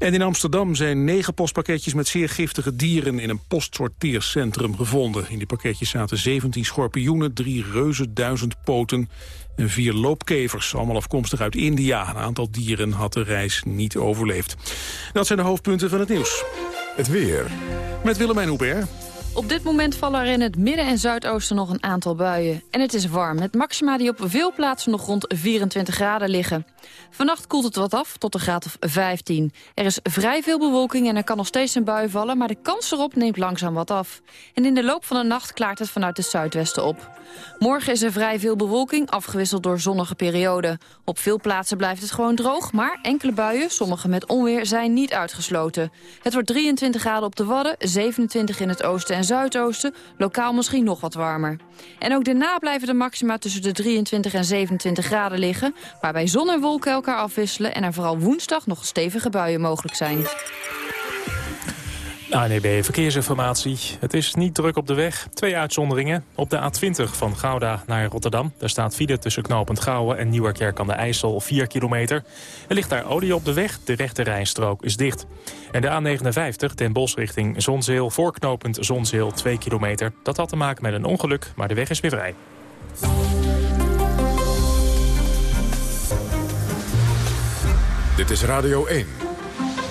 En in Amsterdam zijn negen postpakketjes met zeer giftige dieren in een postsorteercentrum gevonden. In die pakketjes zaten 17 schorpioenen, drie reuzen, duizend poten en vier loopkevers, allemaal afkomstig uit India. Een aantal dieren had de reis niet overleefd. Dat zijn de hoofdpunten van het nieuws. Het weer. Met Willemijn Hubert. Op dit moment vallen er in het midden- en zuidoosten nog een aantal buien. En het is warm, met maxima die op veel plaatsen nog rond 24 graden liggen. Vannacht koelt het wat af, tot een graad of 15. Er is vrij veel bewolking en er kan nog steeds een bui vallen... maar de kans erop neemt langzaam wat af. En in de loop van de nacht klaart het vanuit het zuidwesten op. Morgen is er vrij veel bewolking, afgewisseld door zonnige perioden. Op veel plaatsen blijft het gewoon droog, maar enkele buien, sommige met onweer, zijn niet uitgesloten. Het wordt 23 graden op de Wadden, 27 in het oosten en zuidoosten, lokaal misschien nog wat warmer. En ook daarna blijven de maxima tussen de 23 en 27 graden liggen, waarbij zon en wolken elkaar afwisselen en er vooral woensdag nog stevige buien mogelijk zijn. ANEB Verkeersinformatie. Het is niet druk op de weg. Twee uitzonderingen. Op de A20 van Gouda naar Rotterdam. Daar staat file tussen knooppunt Gouwen en Nieuwerkerk aan de IJssel 4 kilometer. Er ligt daar olie op de weg. De rechte rijstrook is dicht. En de A59 ten Bos richting Zonzeel voor knooppunt Zonzeel 2 kilometer. Dat had te maken met een ongeluk, maar de weg is weer vrij. Dit is Radio 1.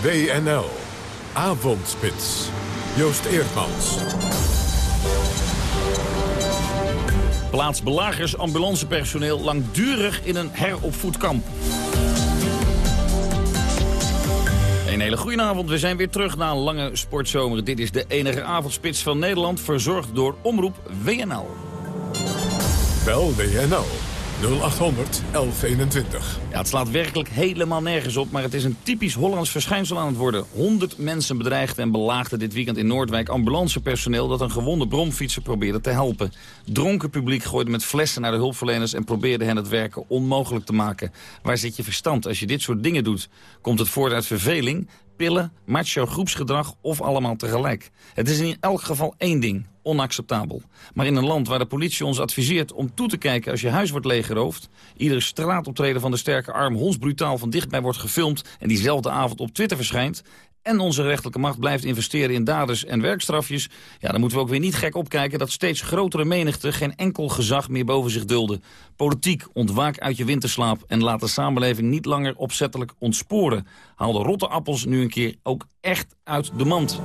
WNL. Avondspits. Joost Eerdmans. Plaats belagers ambulancepersoneel langdurig in een heropvoedkamp. Een hele goede avond. We zijn weer terug na een lange sportzomer. Dit is de enige avondspits van Nederland, verzorgd door Omroep WNL. Bel WNL 0800 1121. Ja, het slaat werkelijk helemaal nergens op, maar het is een typisch Hollands verschijnsel aan het worden. 100 mensen bedreigden en belaagden dit weekend in Noordwijk ambulancepersoneel dat een gewonde bromfietser probeerde te helpen. Dronken publiek gooide met flessen naar de hulpverleners en probeerde hen het werken onmogelijk te maken. Waar zit je verstand als je dit soort dingen doet? Komt het voort uit verveling? pillen, macho groepsgedrag of allemaal tegelijk. Het is in elk geval één ding, onacceptabel. Maar in een land waar de politie ons adviseert om toe te kijken als je huis wordt leeggeroofd... iedere straatoptreden van de sterke arm hondsbrutaal van dichtbij wordt gefilmd... en diezelfde avond op Twitter verschijnt en onze rechterlijke macht blijft investeren in daders en werkstrafjes... ja, dan moeten we ook weer niet gek opkijken dat steeds grotere menigte... geen enkel gezag meer boven zich dulden. Politiek, ontwaak uit je winterslaap... en laat de samenleving niet langer opzettelijk ontsporen. Haal de rotte appels nu een keer ook echt uit de mand.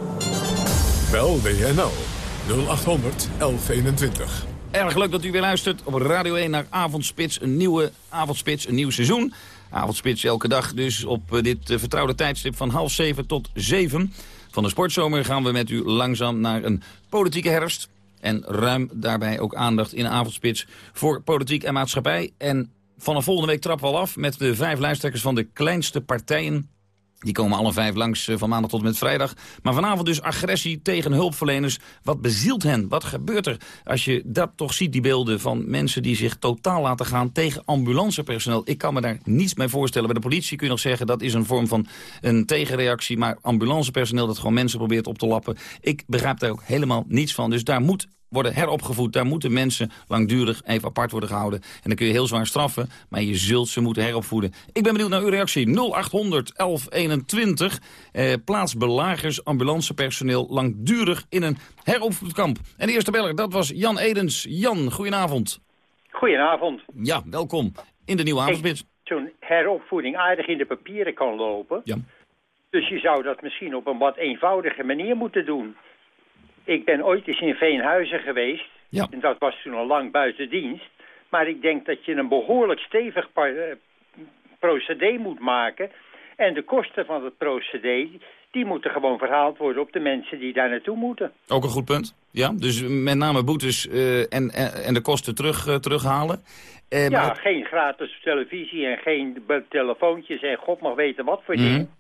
Bel WNL 0800 1121. Erg leuk dat u weer luistert op Radio 1 naar Avondspits. Een nieuwe Avondspits, een nieuw seizoen. Avondspits elke dag dus op eh, dit eh, vertrouwde tijdstip van half zeven tot zeven. Van de sportzomer gaan we met u langzaam naar een politieke herfst. En ruim daarbij ook aandacht in Avondspits voor politiek en maatschappij. En vanaf volgende week trappen we al af met de vijf lijsttrekkers van de kleinste partijen die komen alle vijf langs eh, van maandag tot en met vrijdag. Maar vanavond dus agressie tegen hulpverleners. Wat bezielt hen? Wat gebeurt er als je dat toch ziet, die beelden van mensen die zich totaal laten gaan tegen ambulancepersoneel? Ik kan me daar niets mee voorstellen. Bij de politie kun je nog zeggen dat is een vorm van een tegenreactie. Maar ambulancepersoneel dat gewoon mensen probeert op te lappen. Ik begrijp daar ook helemaal niets van. Dus daar moet worden heropgevoed. Daar moeten mensen langdurig even apart worden gehouden. En dan kun je heel zwaar straffen, maar je zult ze moeten heropvoeden. Ik ben benieuwd naar uw reactie. 0800 1121. Eh, plaats belagers, ambulancepersoneel langdurig in een heropvoedkamp. En de eerste beller, dat was Jan Edens. Jan, goedenavond. Goedenavond. Ja, welkom in de nieuwe avondspits. Zo'n heropvoeding aardig in de papieren kan lopen. Ja. Dus je zou dat misschien op een wat eenvoudige manier moeten doen. Ik ben ooit eens in Veenhuizen geweest. Ja. En dat was toen al lang buiten dienst. Maar ik denk dat je een behoorlijk stevig eh, procedé moet maken. En de kosten van het procedé, die moeten gewoon verhaald worden op de mensen die daar naartoe moeten. Ook een goed punt. Ja, dus met name boetes uh, en, en, de kosten terug, uh, terughalen. Uh, ja, maar... geen gratis televisie en geen telefoontjes en god mag weten wat voor mm -hmm. dingen.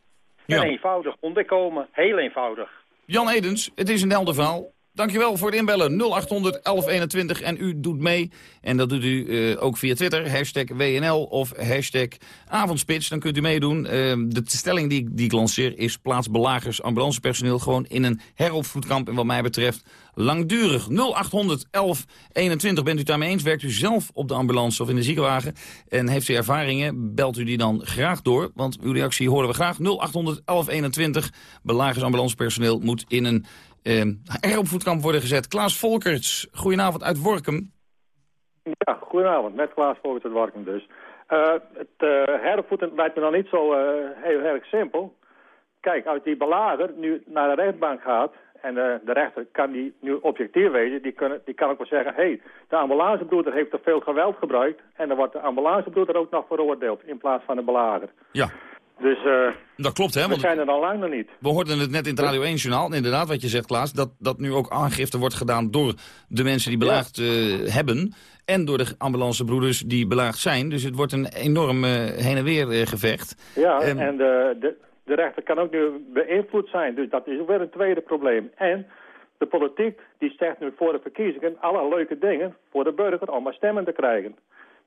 En eenvoudig onderkomen, heel eenvoudig. Jan Edens, het is een helder verhaal. Dankjewel voor het inbellen. 0800 1121 en u doet mee. En dat doet u uh, ook via Twitter. Hashtag WNL of hashtag Avondspits. Dan kunt u meedoen. Uh, de stelling die, die ik lanceer is plaats belagers ambulancepersoneel gewoon in een heropvoedkamp. En wat mij betreft langdurig. 0800 1121. Bent u daarmee eens? Werkt u zelf op de ambulance of in de ziekenwagen? En heeft u ervaringen? Belt u die dan graag door. Want uw reactie horen we graag. 0800 1121. Belagers ambulancepersoneel moet in een uh, heropvoedkamp worden gezet. Klaas Volkerts, goedenavond uit Workum. Ja, goedenavond. Met Klaas Volkerts uit Workum dus. Uh, het uh, heropvoeden lijkt me dan niet zo uh, heel erg simpel. Kijk, als die belager nu naar de rechtbank gaat... en de rechter kan die nu objectief wezen... die, kunnen, die kan ook wel zeggen... hé, hey, de ambulancebroeder heeft te veel geweld gebruikt... en dan wordt de ambulancebroeder ook nog veroordeeld... in plaats van de belager. Ja. Dus uh, dat klopt, hè? we Want zijn er al lang nog niet. we hoorden het net in het Radio 1-journaal. Inderdaad, wat je zegt, Klaas, dat, dat nu ook aangifte wordt gedaan door de mensen die belaagd uh, hebben. En door de ambulancebroeders die belaagd zijn. Dus het wordt een enorm uh, heen en weer gevecht. Ja, en, en de, de, de rechter kan ook nu beïnvloed zijn. Dus dat is weer een tweede probleem. En de politiek die zegt nu voor de verkiezingen alle leuke dingen voor de burger om maar stemmen te krijgen.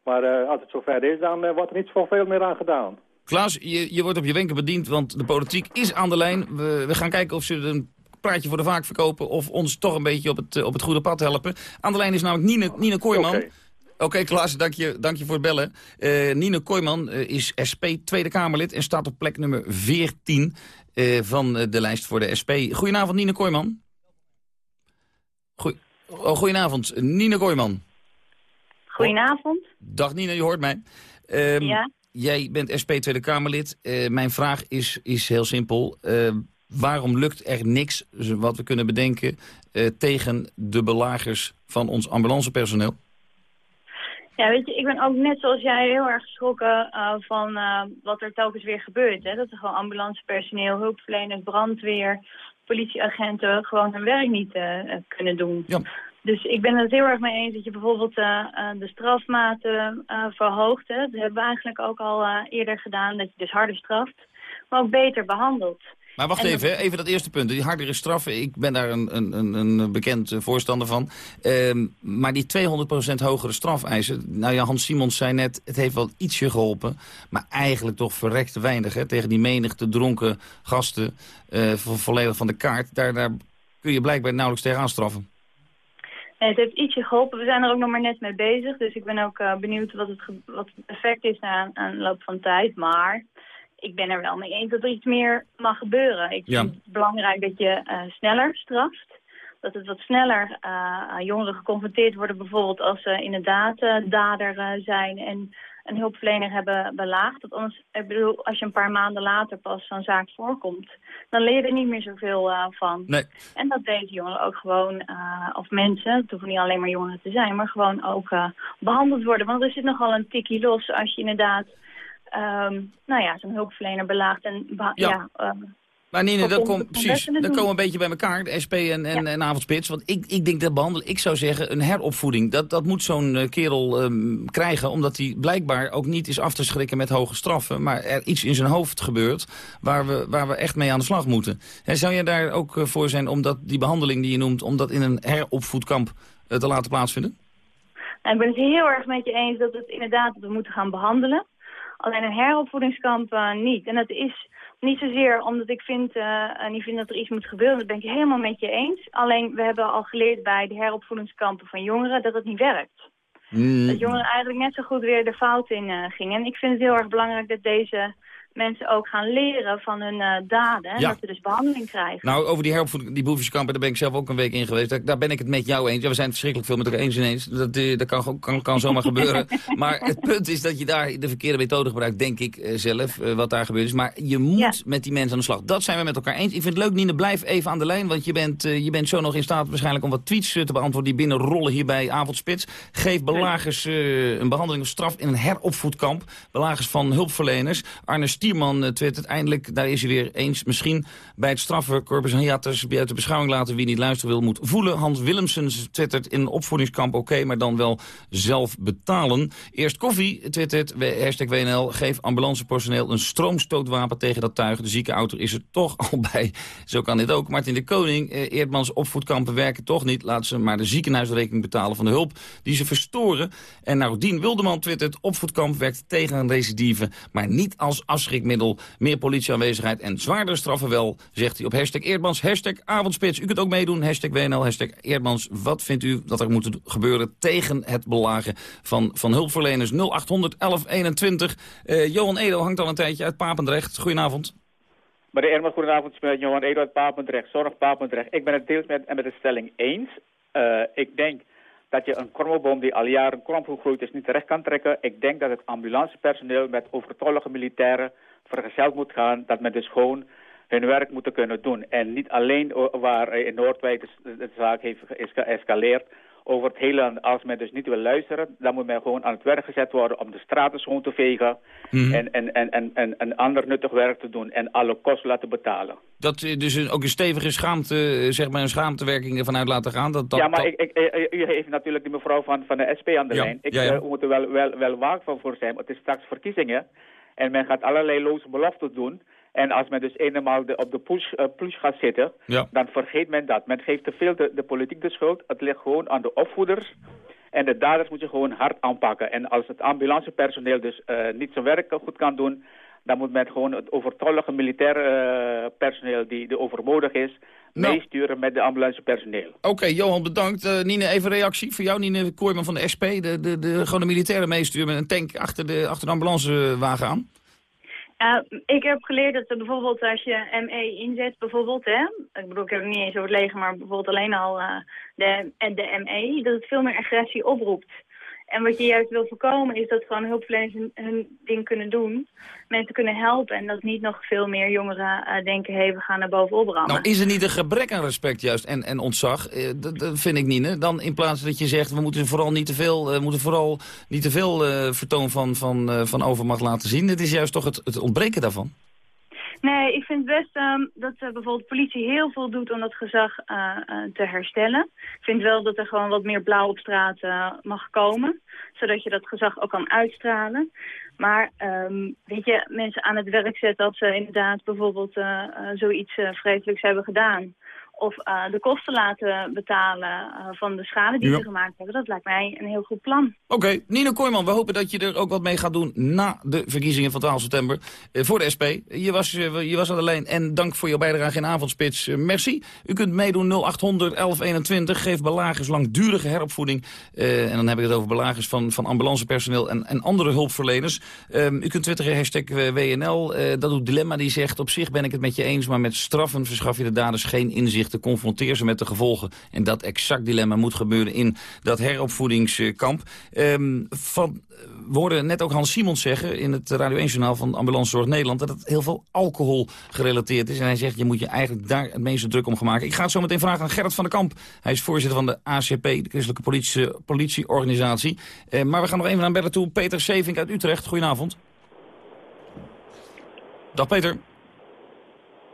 Maar als het zover is, dan wordt er niet zoveel meer aan gedaan. Klaas, je, je wordt op je wenken bediend, want de politiek is aan de lijn. We, we gaan kijken of ze een plaatje voor de vaak verkopen... of ons toch een beetje op het, op het goede pad helpen. Aan de lijn is namelijk Nine, Nine Kooijman. Oké, okay. Klaas, dank je, dank je voor het bellen. Uh, Nine Kooijman is SP Tweede Kamerlid en staat op plek nummer 14 uh, van de lijst voor de SP. Goedenavond, Nine Kooijman. Goeie, oh, goedenavond, Nine Kooijman. Goedenavond. Dag Nina, je hoort mij. Um, ja. Jij bent SP Tweede Kamerlid. Uh, mijn vraag is, is heel simpel. Uh, waarom lukt er niks, wat we kunnen bedenken... Uh, tegen de belagers van ons ambulancepersoneel? Ja, weet je, ik ben ook net zoals jij heel erg geschrokken van wat er telkens weer gebeurt. Hè? Dat er gewoon ambulancepersoneel, hulpverleners, brandweer, politieagenten gewoon hun werk niet kunnen doen. Ja. Dus ik ben het heel erg mee eens dat je bijvoorbeeld uh, de strafmaten uh, verhoogt. Hè. Dat hebben we eigenlijk ook al uh, eerder gedaan, dat je dus harder straft, maar ook beter behandelt. Maar wacht even, dat... even dat eerste punt. Die hardere straffen, ik ben daar een, een, een bekend voorstander van. Ehm, maar die 200% hogere strafeisen, nou ja, Hans Simons zei net, het heeft wel ietsje geholpen. Maar eigenlijk toch verrekte weinig, hè, tegen die menigte dronken gasten, volledig van de kaart. Daar, daar kun je blijkbaar nauwelijks tegen aanstraffen. Nee, het heeft ietsje geholpen. We zijn er ook nog maar net mee bezig. Dus ik ben ook uh, benieuwd wat het, wat het effect is na een loop van tijd. Maar ik ben er wel mee eens dat er iets meer mag gebeuren. Ik vind het belangrijk dat je uh, sneller straft. Dat het wat sneller uh, jongeren geconfronteerd worden bijvoorbeeld als ze inderdaad dader zijn en een hulpverlener hebben belaagd. Dat anders, ik bedoel, als je een paar maanden later pas zo'n zaak voorkomt, dan leer je er niet meer zoveel uh, van. Nee. En dat deze jongeren ook gewoon, uh, of mensen, het hoeven niet alleen maar jongeren te zijn, maar gewoon ook uh, behandeld worden. Want er zit nogal een tikkie los als je inderdaad, um, nou ja, zo'n hulpverlener belaagt en ja. ja maar Nine, dat komt precies. Dat komen een beetje bij elkaar, de SP en, en, ja. en Avondspits. Want ik, ik denk dat behandelen, ik zou zeggen, een heropvoeding. Dat, dat moet zo'n uh, kerel um, krijgen, omdat hij blijkbaar ook niet is af te schrikken met hoge straffen. Maar er iets in zijn hoofd gebeurt waar we, waar we echt mee aan de slag moeten. En zou jij daar ook uh, voor zijn om dat, die behandeling die je noemt, om dat in een heropvoedkamp uh, te laten plaatsvinden? Nou, ik ben het heel erg met je eens dat het inderdaad dat we moeten gaan behandelen. Alleen een heropvoedingskamp niet. En dat is niet zozeer omdat ik vind, uh, niet vind dat er iets moet gebeuren. Dat ben ik helemaal met je eens. Alleen we hebben al geleerd bij de heropvoedingskampen van jongeren dat het niet werkt. Mm. Dat jongeren eigenlijk net zo goed weer de fout in uh, gingen. En ik vind het heel erg belangrijk dat deze mensen ook gaan leren van hun uh, daden. En dat ze dus behandeling krijgen. Nou, over die heropvoeding, die boevingskampen, daar ben ik zelf ook een week in geweest. Daar, daar ben ik het met jou eens. Ja, we zijn het verschrikkelijk veel met elkaar eens ineens. Dat, uh, dat kan, kan, kan zomaar gebeuren. Maar het punt is dat je daar de verkeerde methode gebruikt, denk ik uh, zelf, wat daar gebeurd is. Maar je moet ja. met die mensen aan de slag. Dat zijn we met elkaar eens. Ik vind het leuk, Nina, blijf even aan de lijn. Want je bent, je bent zo nog in staat waarschijnlijk om wat tweets te beantwoorden die binnenrollen hier bij Avondspits. Geef belagers een behandeling of straf in een heropvoedkamp. Belagers van hulpverleners. Arne Stierman twittert uiteindelijk, daar is hij weer eens, misschien bij het straffen Corpus Hiatus uit de beschouwing laten wie niet luisteren wil moet voelen. Hans Willemsen twittert in een opvoedingskamp oké, maar dan wel zelf betalen. Eerst koffie twittert, hashtag WNL, geef ambulancepersoneel een stroomstootwapen tegen dat tuig. De zieke auto is er toch al bij. Zo kan dit ook. Martin de Koning, eh, Eerdmans opvoedkampen werken toch niet. Laat ze maar de ziekenhuisrekening betalen van de hulp die ze verstoren. En Naudien Wildeman twittert, opvoedkamp werkt tegen recidive, maar niet als afschrikmiddel. Meer politieaanwezigheid en zwaardere straffen wel, zegt hij op hashtag Eerdmans, hashtag Avondspits. U kunt ook meedoen, hashtag WNL, hashtag Eerdmans. Wat vindt u dat er moet gebeuren tegen het belagen van, van hulpverleners? 0800 1121. Uh, Johan Edo hangt al een tijdje uit Papendrecht. Goedenavond. Meneer Eerdmans, goedenavond. Johan Edo uit Papendrecht, Zorg Papendrecht. Ik ben het deels met, met de stelling eens. Uh, ik denk dat je een krommelboom die al jaren krom gegroeid is niet terecht kan trekken. Ik denk dat het ambulancepersoneel met overtollige militairen vergezeld moet gaan, dat men dus gewoon hun werk moeten kunnen doen. En niet alleen waar in Noordwijk de, zaak heeft geëscaleerd over het hele land. Als men dus niet wil luisteren, dan moet men gewoon aan het werk gezet worden om de straten schoon te vegen mm. en, en, en, en, en, en ander nuttig werk te doen en alle kosten laten betalen. Dat dus ook een stevige schaamte, zeg maar een schaamtewerking ervan uit laten gaan? Dat, dat, ja, maar ik, ik, u heeft natuurlijk die mevrouw van, van de SP aan de ja, lijn. Ik ja, ja. Uh, moet er wel, wel, wel waakzaam voor zijn, het is straks verkiezingen. En men gaat allerlei loze beloften doen. En als men dus eenmaal de, op de push, uh, push gaat zitten, ja. dan vergeet men dat. Men geeft te veel de, de politiek de schuld. Het ligt gewoon aan de opvoeders. En de daders moet je gewoon hard aanpakken. En als het ambulancepersoneel dus uh, niet zijn werk goed kan doen dan moet men gewoon het overtollige militair eh, personeel die, die overbodig is... Nou. meesturen met de ambulancepersoneel. Oké, Johan, bedankt. Eh, Nine, even een reactie voor jou. Nine Kooijman van de SP, de, de, de, gewoon de militairen meesturen met een tank achter de, achter de ambulancewagen aan. Ja, ik heb geleerd dat er bijvoorbeeld als je ME inzet, bijvoorbeeld, hè, ik bedoel, ik heb het niet eens over het leger, maar bijvoorbeeld alleen al eh, de, de ME, dat het veel meer agressie oproept. En wat je juist wil voorkomen is dat gewoon hulpverleners hun, hun ding kunnen doen. Mensen kunnen helpen en dat niet nog veel meer jongeren eh, denken, hé, we gaan naar bovenop rammen. Nou, is er niet een gebrek aan respect juist en, en ontzag? Eh, dat, vind ik niet, hè? Dan in plaats dat je zegt, we moeten vooral niet te veel, eh, moeten vooral niet te veel vertoon van, van, van overmacht laten zien. Het is juist toch het, het ontbreken daarvan. Nee, ik vind best ehm, dat uh, bijvoorbeeld politie heel veel doet om dat gezag eh, eh, te herstellen. Ik vind wel dat er gewoon wat meer blauw op straat eh, mag komen. Zodat je dat gezag ook kan uitstralen. Maar ehm, weet je, mensen aan het werk zetten dat ze inderdaad bijvoorbeeld eh, eh, zoiets eh, vreselijks hebben gedaan. Of eh, de kosten laten betalen eh, van de schade die Ja. ze gemaakt hebben. Dat lijkt mij een heel goed plan. Oké, Nino Kooijman, we hopen dat je er ook wat mee gaat doen na de verkiezingen van 12 september eh, voor de SP. Je was, je was aan de lijn en dank voor jouw bijdrage in Avondspits. Merci. U kunt meedoen 0800 1121. Geef belagers langdurige heropvoeding. En dan heb ik het over belagers van, van ambulancepersoneel en, en andere hulpverleners. Ehm, u kunt twitteren hashtag WNL. Dat doet Dilemma die zegt, op zich ben ik het met je eens... maar met straffen verschaf je de daders geen inzicht. Confronteer ze met de gevolgen. En dat exact dilemma moet gebeuren in dat heropvoedingskamp. Ehm, van, we hoorden net ook Hans Simons zeggen in het Radio 1-journaal van Ambulance Zorg Nederland... dat het heel veel alcohol gerelateerd is. En hij zegt, je moet je eigenlijk daar het meeste druk om gaan maken. Ik ga het zo meteen vragen aan Gerrit van der Kamp. Hij is voorzitter van de ACP, de Christelijke Politie, Politieorganisatie. Eh, maar we gaan nog even naar bellen toe. Peter Sevink uit Utrecht, goedenavond. Dag Peter.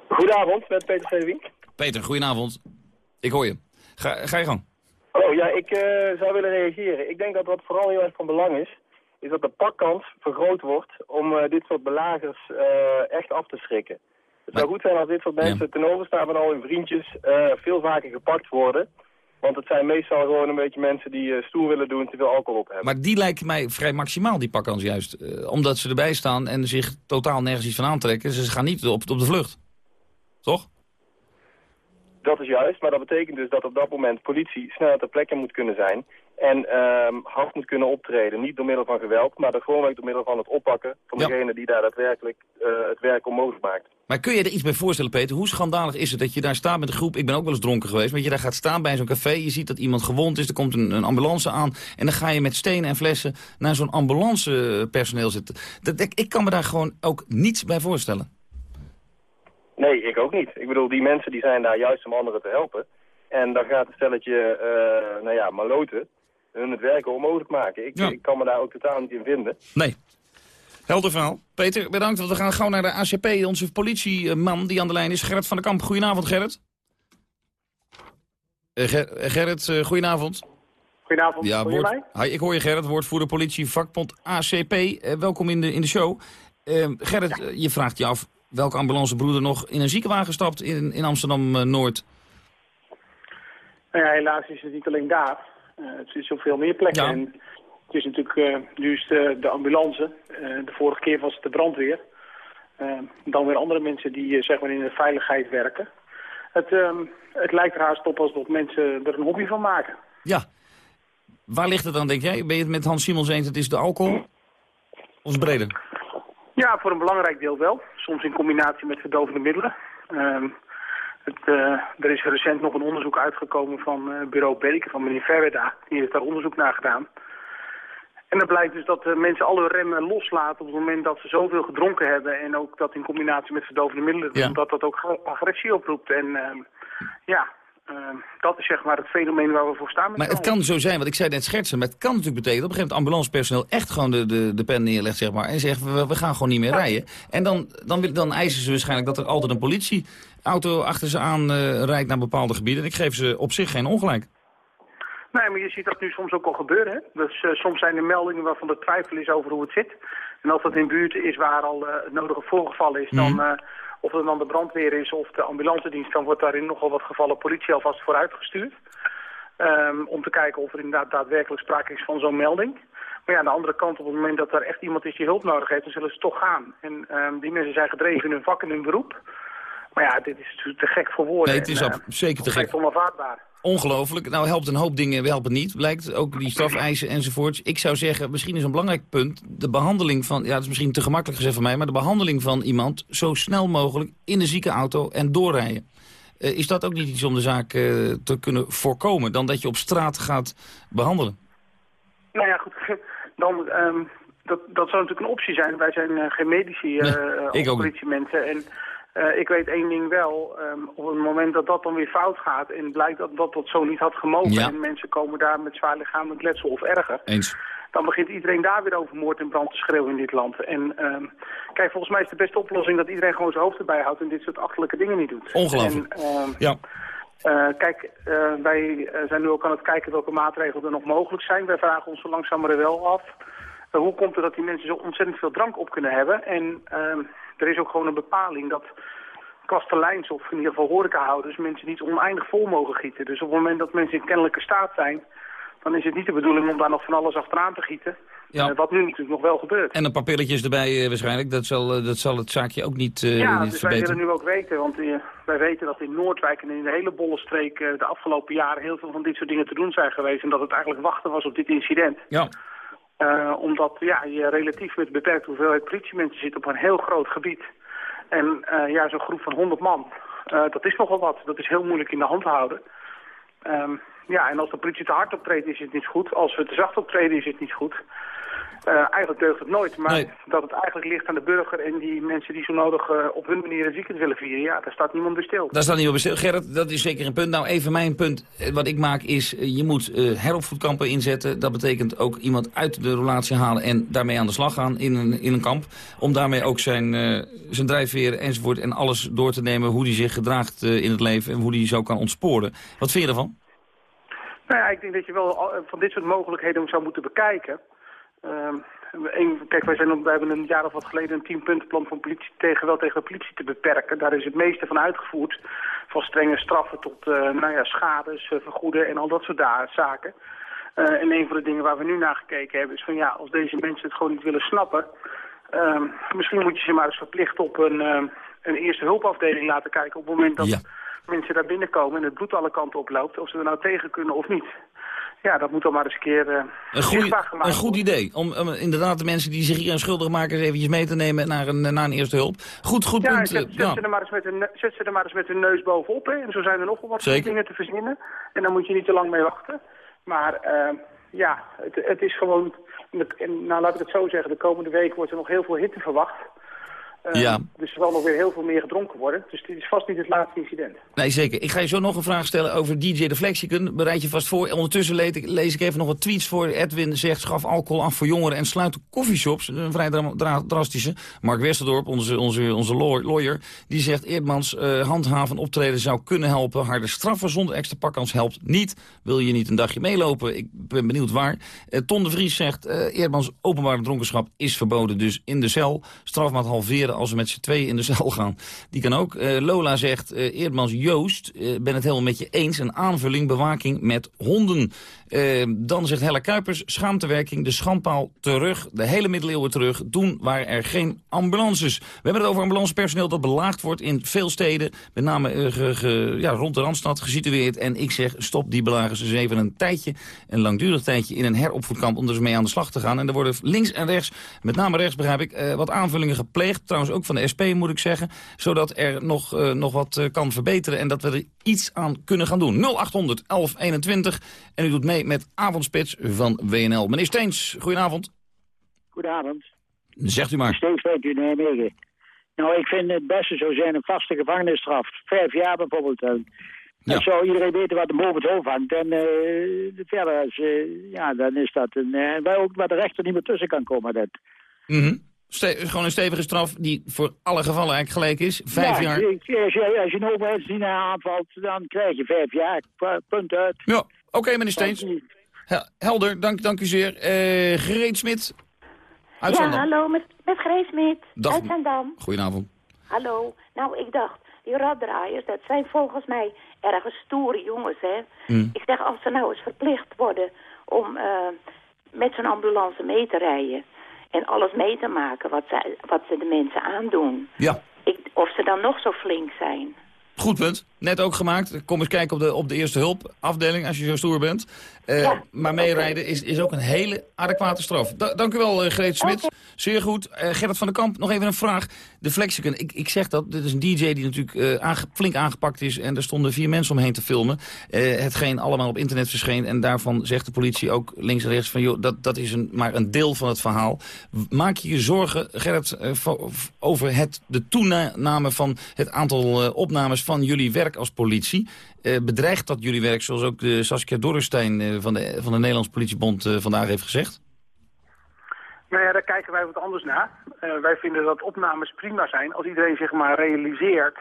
Goedenavond, met Peter Sevink. Peter, goedenavond. Ik hoor je. Ga, ga je gang. Oh ja, ik eh, zou willen reageren. Ik denk dat wat vooral heel erg van belang is, is dat de pakkans vergroot wordt om eh, dit soort belagers eh, echt af te schrikken. Het zou goed zijn als dit soort mensen ten overstaan van al hun vriendjes veel vaker gepakt worden. Want het zijn meestal gewoon een beetje mensen die stoer willen doen en te veel alcohol op hebben. Maar die lijkt mij vrij maximaal, die pakkans juist. Omdat ze erbij staan en zich totaal nergens iets van aantrekken. Ze gaan niet op, op de vlucht. Toch? Dat is juist, maar dat betekent dus dat op dat moment politie sneller ter plekke moet kunnen zijn. En ehm hard moet kunnen optreden. Niet door middel van geweld, maar gewoonweg door middel van het oppakken van Ja. degene die daar daadwerkelijk eh, het werk onmogelijk maakt. Maar kun je er iets bij voorstellen, Peter? Hoe schandalig is het dat je daar staat met een groep... Ik ben ook wel eens dronken geweest, maar je daar gaat staan bij zo'n café... je ziet dat iemand gewond is, er komt een, een ambulance aan... en dan ga je met stenen en flessen naar zo'n ambulancepersoneel zitten. Dat, ik, ik kan me daar gewoon ook niets bij voorstellen. Nee, ik ook niet. Ik bedoel, die mensen die zijn daar juist om anderen te helpen. En dan gaat een stelletje, eh, nou ja, maloten hun het werk onmogelijk maken. Ik, ik kan me daar ook totaal niet in vinden. Nee. Helder verhaal. Peter, bedankt. Want we gaan gauw naar de ACP. Onze politieman die aan de lijn is, Gerrit van der Kamp. Goedenavond, Gerrit. Eh, Ger- eh, Gerrit, goedenavond. Goedenavond, Ja, hoor je woord- mij? Hi, ik hoor je Gerrit, woordvoerder politie vakbond ACP. Welkom in de, in de show. Gerrit, je vraagt je af welke ambulancebroeder nog in een ziekenwagen stapt in, in Amsterdam-Noord. Nou ja, helaas is het niet alleen daar. Eh, het is op veel meer plekken. Ja. En het is natuurlijk, eh, nu is eh, de ambulance. Eh, de vorige keer was het de brandweer. Eh, dan weer andere mensen die eh, zeg maar in de veiligheid werken. Het, ehm, het lijkt er haast op alsof mensen er een hobby van maken. Ja. Waar ligt het dan, denk jij? Ben je het met Hans Simons eens, het is de alcohol? Of breder? Ja, voor een belangrijk deel wel. Soms in combinatie met verdovende middelen. Ehm, het, eh, er is recent nog een onderzoek uitgekomen van eh, bureau Berken, van meneer Verweda. Die heeft daar onderzoek naar gedaan. En dan blijkt dus dat eh, mensen alle remmen loslaten op het moment dat ze zoveel gedronken hebben. En ook dat in combinatie met verdovende middelen, Ja. dat dat ook ag- agressie oproept. En ehm, ja, dat is zeg maar het fenomeen waar we voor staan. met Maar het kan zo zijn, want ik zei net schertsen, maar het kan natuurlijk betekenen dat op een gegeven moment ambulancepersoneel echt gewoon de, de, de pen neerlegt, zeg maar, en zegt we, we gaan gewoon niet meer rijden. En dan, dan, wil- dan eisen ze waarschijnlijk dat er altijd een politieauto achter ze aan eh, rijdt naar bepaalde gebieden. En ik geef ze op zich geen ongelijk. Nee, maar je ziet dat nu soms ook al gebeuren. Hè? Dus eh, soms zijn er meldingen waarvan de twijfel is over hoe het zit. En als dat in buurten is waar al eh, het nodige voorgevallen is, dan, Mhm. eh, of het dan de brandweer is of de ambulance dienst, dan wordt daar in nogal wat gevallen politie alvast voor uitgestuurd. Ehm, om te kijken of er inderdaad daadwerkelijk sprake is van zo'n melding. Maar ja, aan de andere kant, op het moment dat er echt iemand is die hulp nodig heeft, dan zullen ze toch gaan. En ehm, die mensen zijn gedreven in hun vak en hun beroep. Maar ja, dit is te gek voor woorden. Nee, het is en, eh, zeker te gek. volstrekt onaanvaardbaar. Ongelooflijk. Nou helpt een hoop dingen, helpen niet. Blijkt ook die strafeisen enzovoorts. Ik zou zeggen, misschien is een belangrijk punt... de behandeling van, ja dat is misschien te gemakkelijk gezegd van mij... maar de behandeling van iemand zo snel mogelijk in de ziekenauto en doorrijden. Eh, is dat ook niet iets om de zaak eh, te kunnen voorkomen... dan dat je op straat gaat behandelen? Nou ja, goed. Dan, ehm, dat, dat zou natuurlijk een optie zijn. Wij zijn eh, geen medici ik of ook politiemensen. En eh, ik weet één ding wel. ehm, op het moment dat dat dan weer fout gaat... en blijkt dat dat, dat zo niet had gemogen... Ja. en mensen komen daar met zwaar lichamelijk letsel of erger... Eens. dan begint iedereen daar weer over moord en brand te schreeuwen in dit land. En ehm, kijk, volgens mij is de beste oplossing dat iedereen gewoon zijn hoofd erbij houdt... en dit soort achterlijke dingen niet doet. Ongelooflijk. En, ehm, Ja. eh, kijk, eh, wij zijn nu ook aan het kijken welke maatregelen er nog mogelijk zijn. Wij vragen ons zo langzamerhand wel af. hoe komt het dat die mensen zo ontzettend veel drank op kunnen hebben? En ehm, er is ook gewoon een bepaling dat kasteleins of in ieder geval horecahouders mensen niet oneindig vol mogen gieten. Dus op het moment dat mensen in kennelijke staat zijn, dan is het niet de bedoeling om daar nog van alles achteraan te gieten. Ja. Eh, wat nu natuurlijk nog wel gebeurt. En een paar pilletjes erbij eh, waarschijnlijk. Dat zal, eh, dat zal het zaakje ook niet, eh, ja, niet dus wij willen nu ook weten, want wij weten dat in Noordwijk en in de hele Bollenstreek eh, de afgelopen jaren heel veel van dit soort dingen te doen zijn geweest. En dat het eigenlijk wachten was op dit incident. Ja. Eh, omdat ja, je relatief met beperkte hoeveelheid politiemensen zit op een heel groot gebied. En eh, ja, zo'n groep van 100 man, eh, dat is nogal wat. Dat is heel moeilijk in de hand houden. Ehm, ja, en als de politie te hard optreedt is het niet goed. Als we te zacht optreden is het niet goed. Eh, eigenlijk deugt het nooit, maar dat het eigenlijk ligt aan de burger en die mensen die zo nodig eh, op hun manier een weekend willen vieren. Ja, daar staat niemand bij stil. Daar staat op stil. Gerrit, dat is zeker een punt. Nou, even mijn punt. Eh, Wat ik maak is, je moet eh, heropvoedkampen inzetten. Dat betekent ook iemand uit de relatie halen en daarmee aan de slag gaan in een, in een kamp. Om daarmee ook zijn, zijn drijfveer enzovoort en alles door te nemen hoe hij zich gedraagt in het leven en hoe hij zo kan ontsporen. Wat vind je ervan? Nou ja, ik denk dat je wel van dit soort mogelijkheden zou moeten bekijken. Ehm, kijk, wij, zijn, op- wij hebben een jaar of wat geleden een tienpuntenplan van politie tegen geweld tegen de politie te beperken. Daar is het meeste van uitgevoerd. Van strenge straffen tot eh, nou ja, schades, eh, vergoeden en al dat soort zaken. Eh, en een van de dingen waar we nu naar gekeken hebben is van ja, als deze mensen het gewoon niet willen snappen... ehm, misschien moet je ze maar eens verplicht op een, ehm, een eerste hulpafdeling laten kijken op het moment dat mensen daar binnenkomen en het bloed alle kanten oploopt, of ze er nou tegen kunnen of niet. Ja, dat moet dan maar eens een keer eh Een gemaakt een goed idee. Om, inderdaad de mensen die zich hier aan schuldig maken... eens eventjes mee te nemen naar een, naar een eerste hulp. Goed, goed Ja, punt. zet, eh, zet, ja. ze er maar eens met hun, zet ze er maar eens met hun neus bovenop. Hè. En zo zijn er nog wel wat Zeker. dingen te verzinnen. En daar moet je niet te lang mee wachten. Maar eh, ja, het, het is gewoon... Nou, laat ik het zo zeggen. De komende week wordt er nog heel veel hitte verwacht. Eh, Ja. Dus er zal nog weer heel veel meer gedronken worden. Dus dit is vast niet het laatste incident. Nee, zeker. Ik ga je zo nog een vraag stellen over DJ de Flexicon. Bereid je vast voor. Ondertussen lees ik, lees ik even nog wat tweets voor. Edwin zegt, schaf alcohol af voor jongeren en sluit de coffeeshops. Een vrij dra- dra- drastische. Mark Westerdorp, onze, onze, onze law- lawyer, die zegt... Eerdmans eh handhaven optreden zou kunnen helpen. Harde straffen zonder extra pakkans helpt niet. Wil je niet een dagje meelopen? Ik ben benieuwd waar. Eh, Ton de Vries zegt, eh Eerdmans openbare dronkenschap is verboden. Dus in de cel. Strafmaat halveren als we met z'n tweeën in de cel gaan. Die kan ook. Eh, Lola zegt, eh Eerdmans Joost, eh, ben het helemaal met je eens. Een aanvulling, bewaking met honden. Eh, dan zegt Helle Kuipers, schaamtewerking, de schandpaal terug. De hele middeleeuwen terug. Doen waar er geen ambulances. We hebben het over ambulancepersoneel dat belaagd wordt in veel steden. Met name eh, ja, rond de Randstad gesitueerd. En ik zeg, stop die belagers eens even een tijdje, een langdurig tijdje... in een heropvoedkamp om er eens mee aan de slag te gaan. En er worden links en rechts, met name rechts begrijp ik... eh, wat aanvullingen gepleegd. Trouwens ook van de SP moet ik zeggen. Zodat er nog, eh, nog wat kan verbeteren en dat we er iets aan kunnen gaan doen. 0800 1121. En u doet mee met Avondspits van WNL. Meneer Steens, goedenavond. Goedenavond. Zegt u maar. Steeds uit in Nijmegen. Nou, ik vind het beste zou zijn een vaste gevangenisstraf. Vijf jaar bijvoorbeeld. Dan Dan zou iedereen weten wat er boven het hoofd hangt. En eh, verder, is, eh, ja, dan is dat een... eh, waar ook waar de rechter niet meer tussen kan komen. Dat. Ste- gewoon een stevige straf die voor alle gevallen eigenlijk gelijk is. Vijf Ja, jaar. Als je, als je een overheidsdienaar aanvalt, dan krijg je vijf jaar. Pu- Punt uit. Ja, oké meneer Steens. Hel- Helder, dank, dank u zeer. Eh Gereed Smit. Uit ja, hallo, met, met Grace Smit. Dag. Uit Zandam. Goedenavond. Hallo. Nou, ik dacht, die raddraaiers, dat zijn volgens mij erg stoere jongens, hè. Mm. Ik zeg, als ze nou eens verplicht worden om eh, met zo'n ambulance mee te rijden. En alles mee te maken wat ze, wat ze de mensen aandoen. Ja. Ik, of ze dan nog zo flink zijn. Goed punt. Net ook gemaakt. Kom eens kijken op de, op de eerste hulp afdeling als je zo stoer bent. Uh, maar meerijden is, is ook een hele adequate straf. Da dank u wel, uh, Greet Smit. Zeer goed. Uh, Gerrit van der Kamp, nog even een vraag. De Flexicon, ik, ik zeg dat, dit is een DJ die natuurlijk aange flink aangepakt is... en er stonden vier mensen omheen te filmen. hetgeen allemaal op internet verscheen. En daarvan zegt de politie ook links en rechts van... joh, dat, dat is een, maar een deel van het verhaal. Maak je je zorgen, Gerrit, over het, de toename van het aantal opnames van jullie werk als politie? bedreigt dat jullie werk, zoals ook de Saskia Dorrestein van, de, van de Nederlandse Politiebond vandaag heeft gezegd? Nou ja, daar kijken wij wat anders naar. Wij vinden dat opnames prima zijn als iedereen zich maar realiseert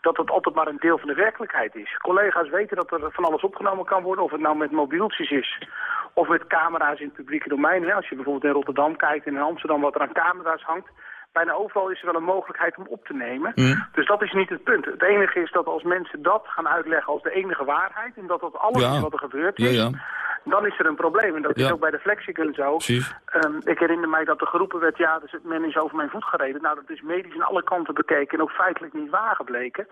dat het altijd maar een deel van de werkelijkheid is. Collega's weten dat er van alles opgenomen kan worden, of het nou met mobieltjes is of met camera's in het publieke domein. Als je bijvoorbeeld in Rotterdam kijkt en in Amsterdam wat er aan camera's hangt, bijna overal is er wel een mogelijkheid om op te nemen. Mm. Dus dat is niet het punt. Het enige is dat als mensen dat gaan uitleggen als de enige waarheid... en dat dat alles Ja. is wat er gebeurd is... Ja, ja. dan is er een probleem. En dat is ook bij de Flexicon zo. Ehm, ik herinner mij dat er geroepen werd... ja, dus men is over mijn voet gereden. Nou, dat is medisch aan alle kanten bekeken... en ook feitelijk niet waar gebleken.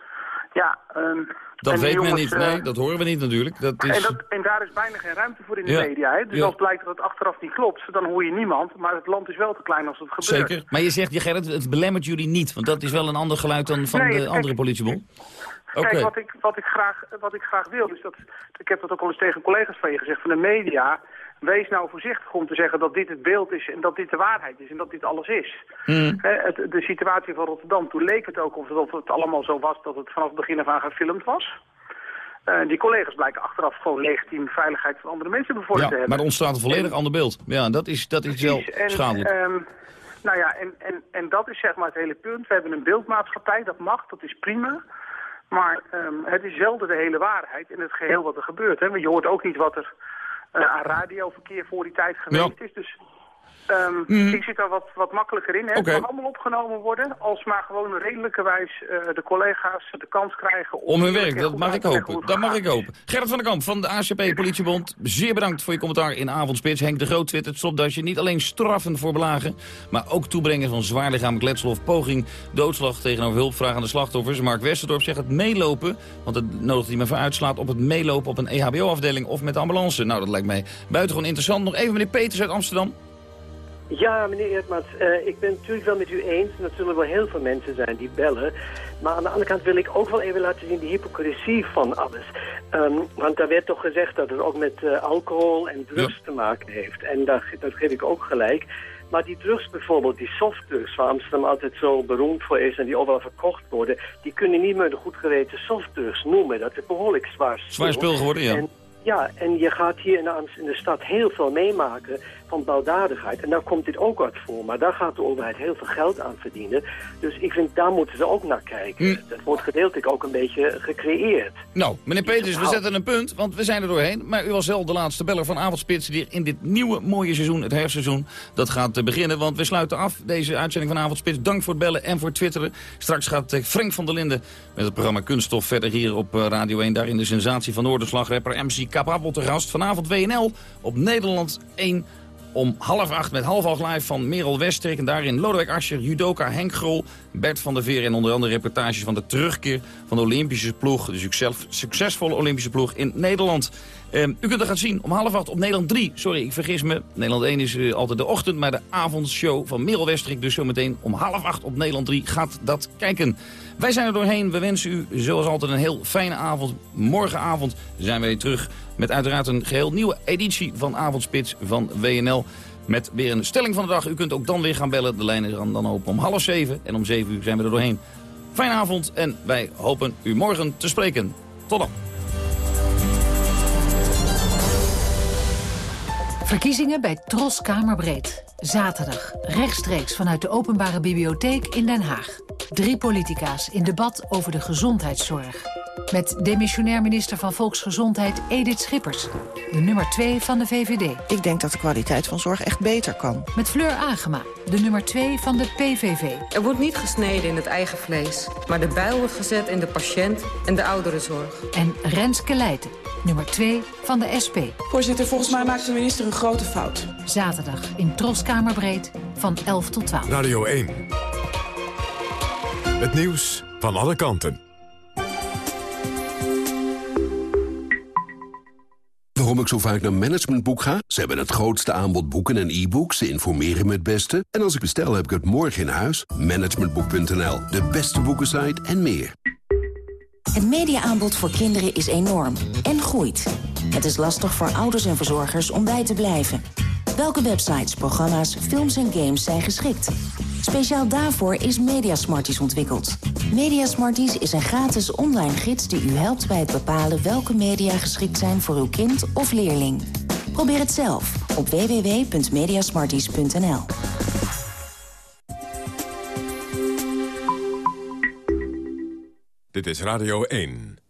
Ja, ehm, Dat weet men niet, eh, nee, dat horen we niet natuurlijk. Dat is... en, dat, en daar is bijna geen ruimte voor in de Ja. media. Hè? Dus Ja. als blijkt dat het achteraf niet klopt, dan hoor je niemand. Maar het land is wel te klein als het gebeurt. Zeker. Maar je zegt, je Gerrit, het belemmert jullie niet. Want dat is wel een ander geluid dan van Nee, de kijk- andere politiebond. Kijk, wat ik, wat, ik graag, wat ik graag wil, is dat... Ik heb dat ook al eens tegen collega's van je gezegd, van de media... Wees nou voorzichtig om te zeggen dat dit het beeld is en dat dit de waarheid is en dat dit alles is. Hmm. Het, de situatie van Rotterdam, toen leek het ook of het allemaal zo was dat het vanaf het begin af aan gefilmd was. Eh, die collega's blijken achteraf gewoon legitiem veiligheid van andere mensen bevorderd Ja, te hebben. maar er ontstaat een volledig ander beeld. Ja, dat is, dat is wel schadelijk. ehm, nou ja, en, en, en dat is zeg maar het hele punt. We hebben een beeldmaatschappij, dat mag, dat is prima. Maar ehm, het is zelden de hele waarheid in het geheel wat er gebeurt. Hè? Want je hoort ook niet wat er aan radioverkeer voor die tijd geweest is. Dus Mhm. ik zit daar wat, wat makkelijker in. Hè? Het mag allemaal opgenomen worden als maar gewoon redelijkerwijs eh de collega's de kans krijgen... Om hun eerlijk werk, dat mag ik hopen. Dat mag ik hopen. Gerrit van der Kamp van de ACP Politiebond, zeer bedankt voor je commentaar in Avondspits. Henk de Groot twittert, stopdasje, niet alleen straffen voor belagen, maar ook toebrengen van zwaar lichamelijk letsel of poging, doodslag tegenover hulpvragende slachtoffers. Mark Westerdorp zegt het meelopen, want het nodigt hij me voor uitslaat, op het meelopen op een EHBO-afdeling of met de ambulance. Nou, dat lijkt mij buitengewoon interessant. Nog even meneer Peters uit Amsterdam. Ja, meneer Eertmans, eh, ik ben het natuurlijk wel met u eens. Dat zullen wel heel veel mensen zijn die bellen. Maar aan de andere kant wil ik ook wel even laten zien de hypocrisie van alles. Ehm, want daar werd toch gezegd dat het ook met eh, alcohol en drugs te maken heeft. En daar, dat geef ik ook gelijk. Maar die drugs bijvoorbeeld, die softdrugs, waar Amsterdam altijd zo beroemd voor is en die overal verkocht worden, die kunnen niet meer de goed geweten softdrugs noemen. Dat is behoorlijk zwaar spul. Zwaar spul geworden, ja. En, ja, en je gaat hier in de, in de stad heel veel meemaken van baldadigheid. En daar komt dit ook uit voor. Maar daar gaat de overheid heel veel geld aan verdienen. Dus ik vind, daar moeten ze ook naar kijken. Hm. Dat wordt gedeeltelijk ook een beetje gecreëerd. Nou, meneer Peters, we zetten een punt, want we zijn er doorheen. Maar u was wel de laatste beller van Avondspits die in dit nieuwe mooie seizoen, het herfstseizoen, dat gaat eh, beginnen. Want we sluiten af deze uitzending van Avondspits. Dank voor het bellen en voor het twitteren. Straks gaat eh, Frank van der Linden met het programma Kunststof verder hier op eh, Radio 1. Daarin de sensatie van Noorderslagrapper MC Capabel te gast. Vanavond WNL op Nederland 1 om half acht met half acht live van Merel Westrik. En daarin Lodewijk Asscher, judoka Henk Grol, Bert van der Veer... en onder andere reportages van de terugkeer van de Olympische ploeg... de succes, succesvolle Olympische ploeg in Nederland. Ehm, u kunt er gaan zien om half acht op Nederland 3. Sorry, ik vergis me. Nederland 1 is eh, altijd de ochtend, maar de avondshow van Merel Westrik... dus zometeen om half acht op Nederland 3 gaat dat kijken. Wij zijn er doorheen. We wensen u zoals altijd een heel fijne avond. Morgenavond zijn wij terug met uiteraard een geheel nieuwe editie van Avondspits van WNL. Met weer een stelling van de dag. U kunt ook dan weer gaan bellen. De lijn is dan dan open om half zeven. En om zeven uur zijn we er doorheen. Fijne avond en wij hopen u morgen te spreken. Tot dan. Verkiezingen bij Tros Kamerbreed. Zaterdag, rechtstreeks vanuit de Openbare Bibliotheek in Den Haag. Drie politica's in debat over de gezondheidszorg. Met demissionair minister van Volksgezondheid Edith Schippers. De nummer 2 van de VVD. Ik denk dat de kwaliteit van zorg echt beter kan. Met Fleur Agema, de nummer 2 van de PVV. Er wordt niet gesneden in het eigen vlees, maar de bijl wordt gezet in de patiënt en de ouderenzorg. En Renske Leijten, nummer 2 van de SP. Voorzitter, volgens mij maakt de minister een grote fout. Zaterdag in Troskamerbreed van 11 tot 12. Radio 1. Het nieuws van alle kanten. Waarom ik zo vaak naar Managementboek ga? Ze hebben het grootste aanbod boeken en e-books. Ze informeren me het beste. En als ik bestel, heb ik het morgen in huis. Managementboek.nl, de beste boekensite en meer. Het mediaaanbod voor kinderen is enorm en groeit. Het is lastig voor ouders en verzorgers om bij te blijven. Welke websites, programma's, films en games zijn geschikt? Speciaal daarvoor is Mediasmarties ontwikkeld. Mediasmarties is een gratis online gids die u helpt bij het bepalen welke media geschikt zijn voor uw kind of leerling. Probeer het zelf op www.mediasmarties.nl. Dit is Radio 1.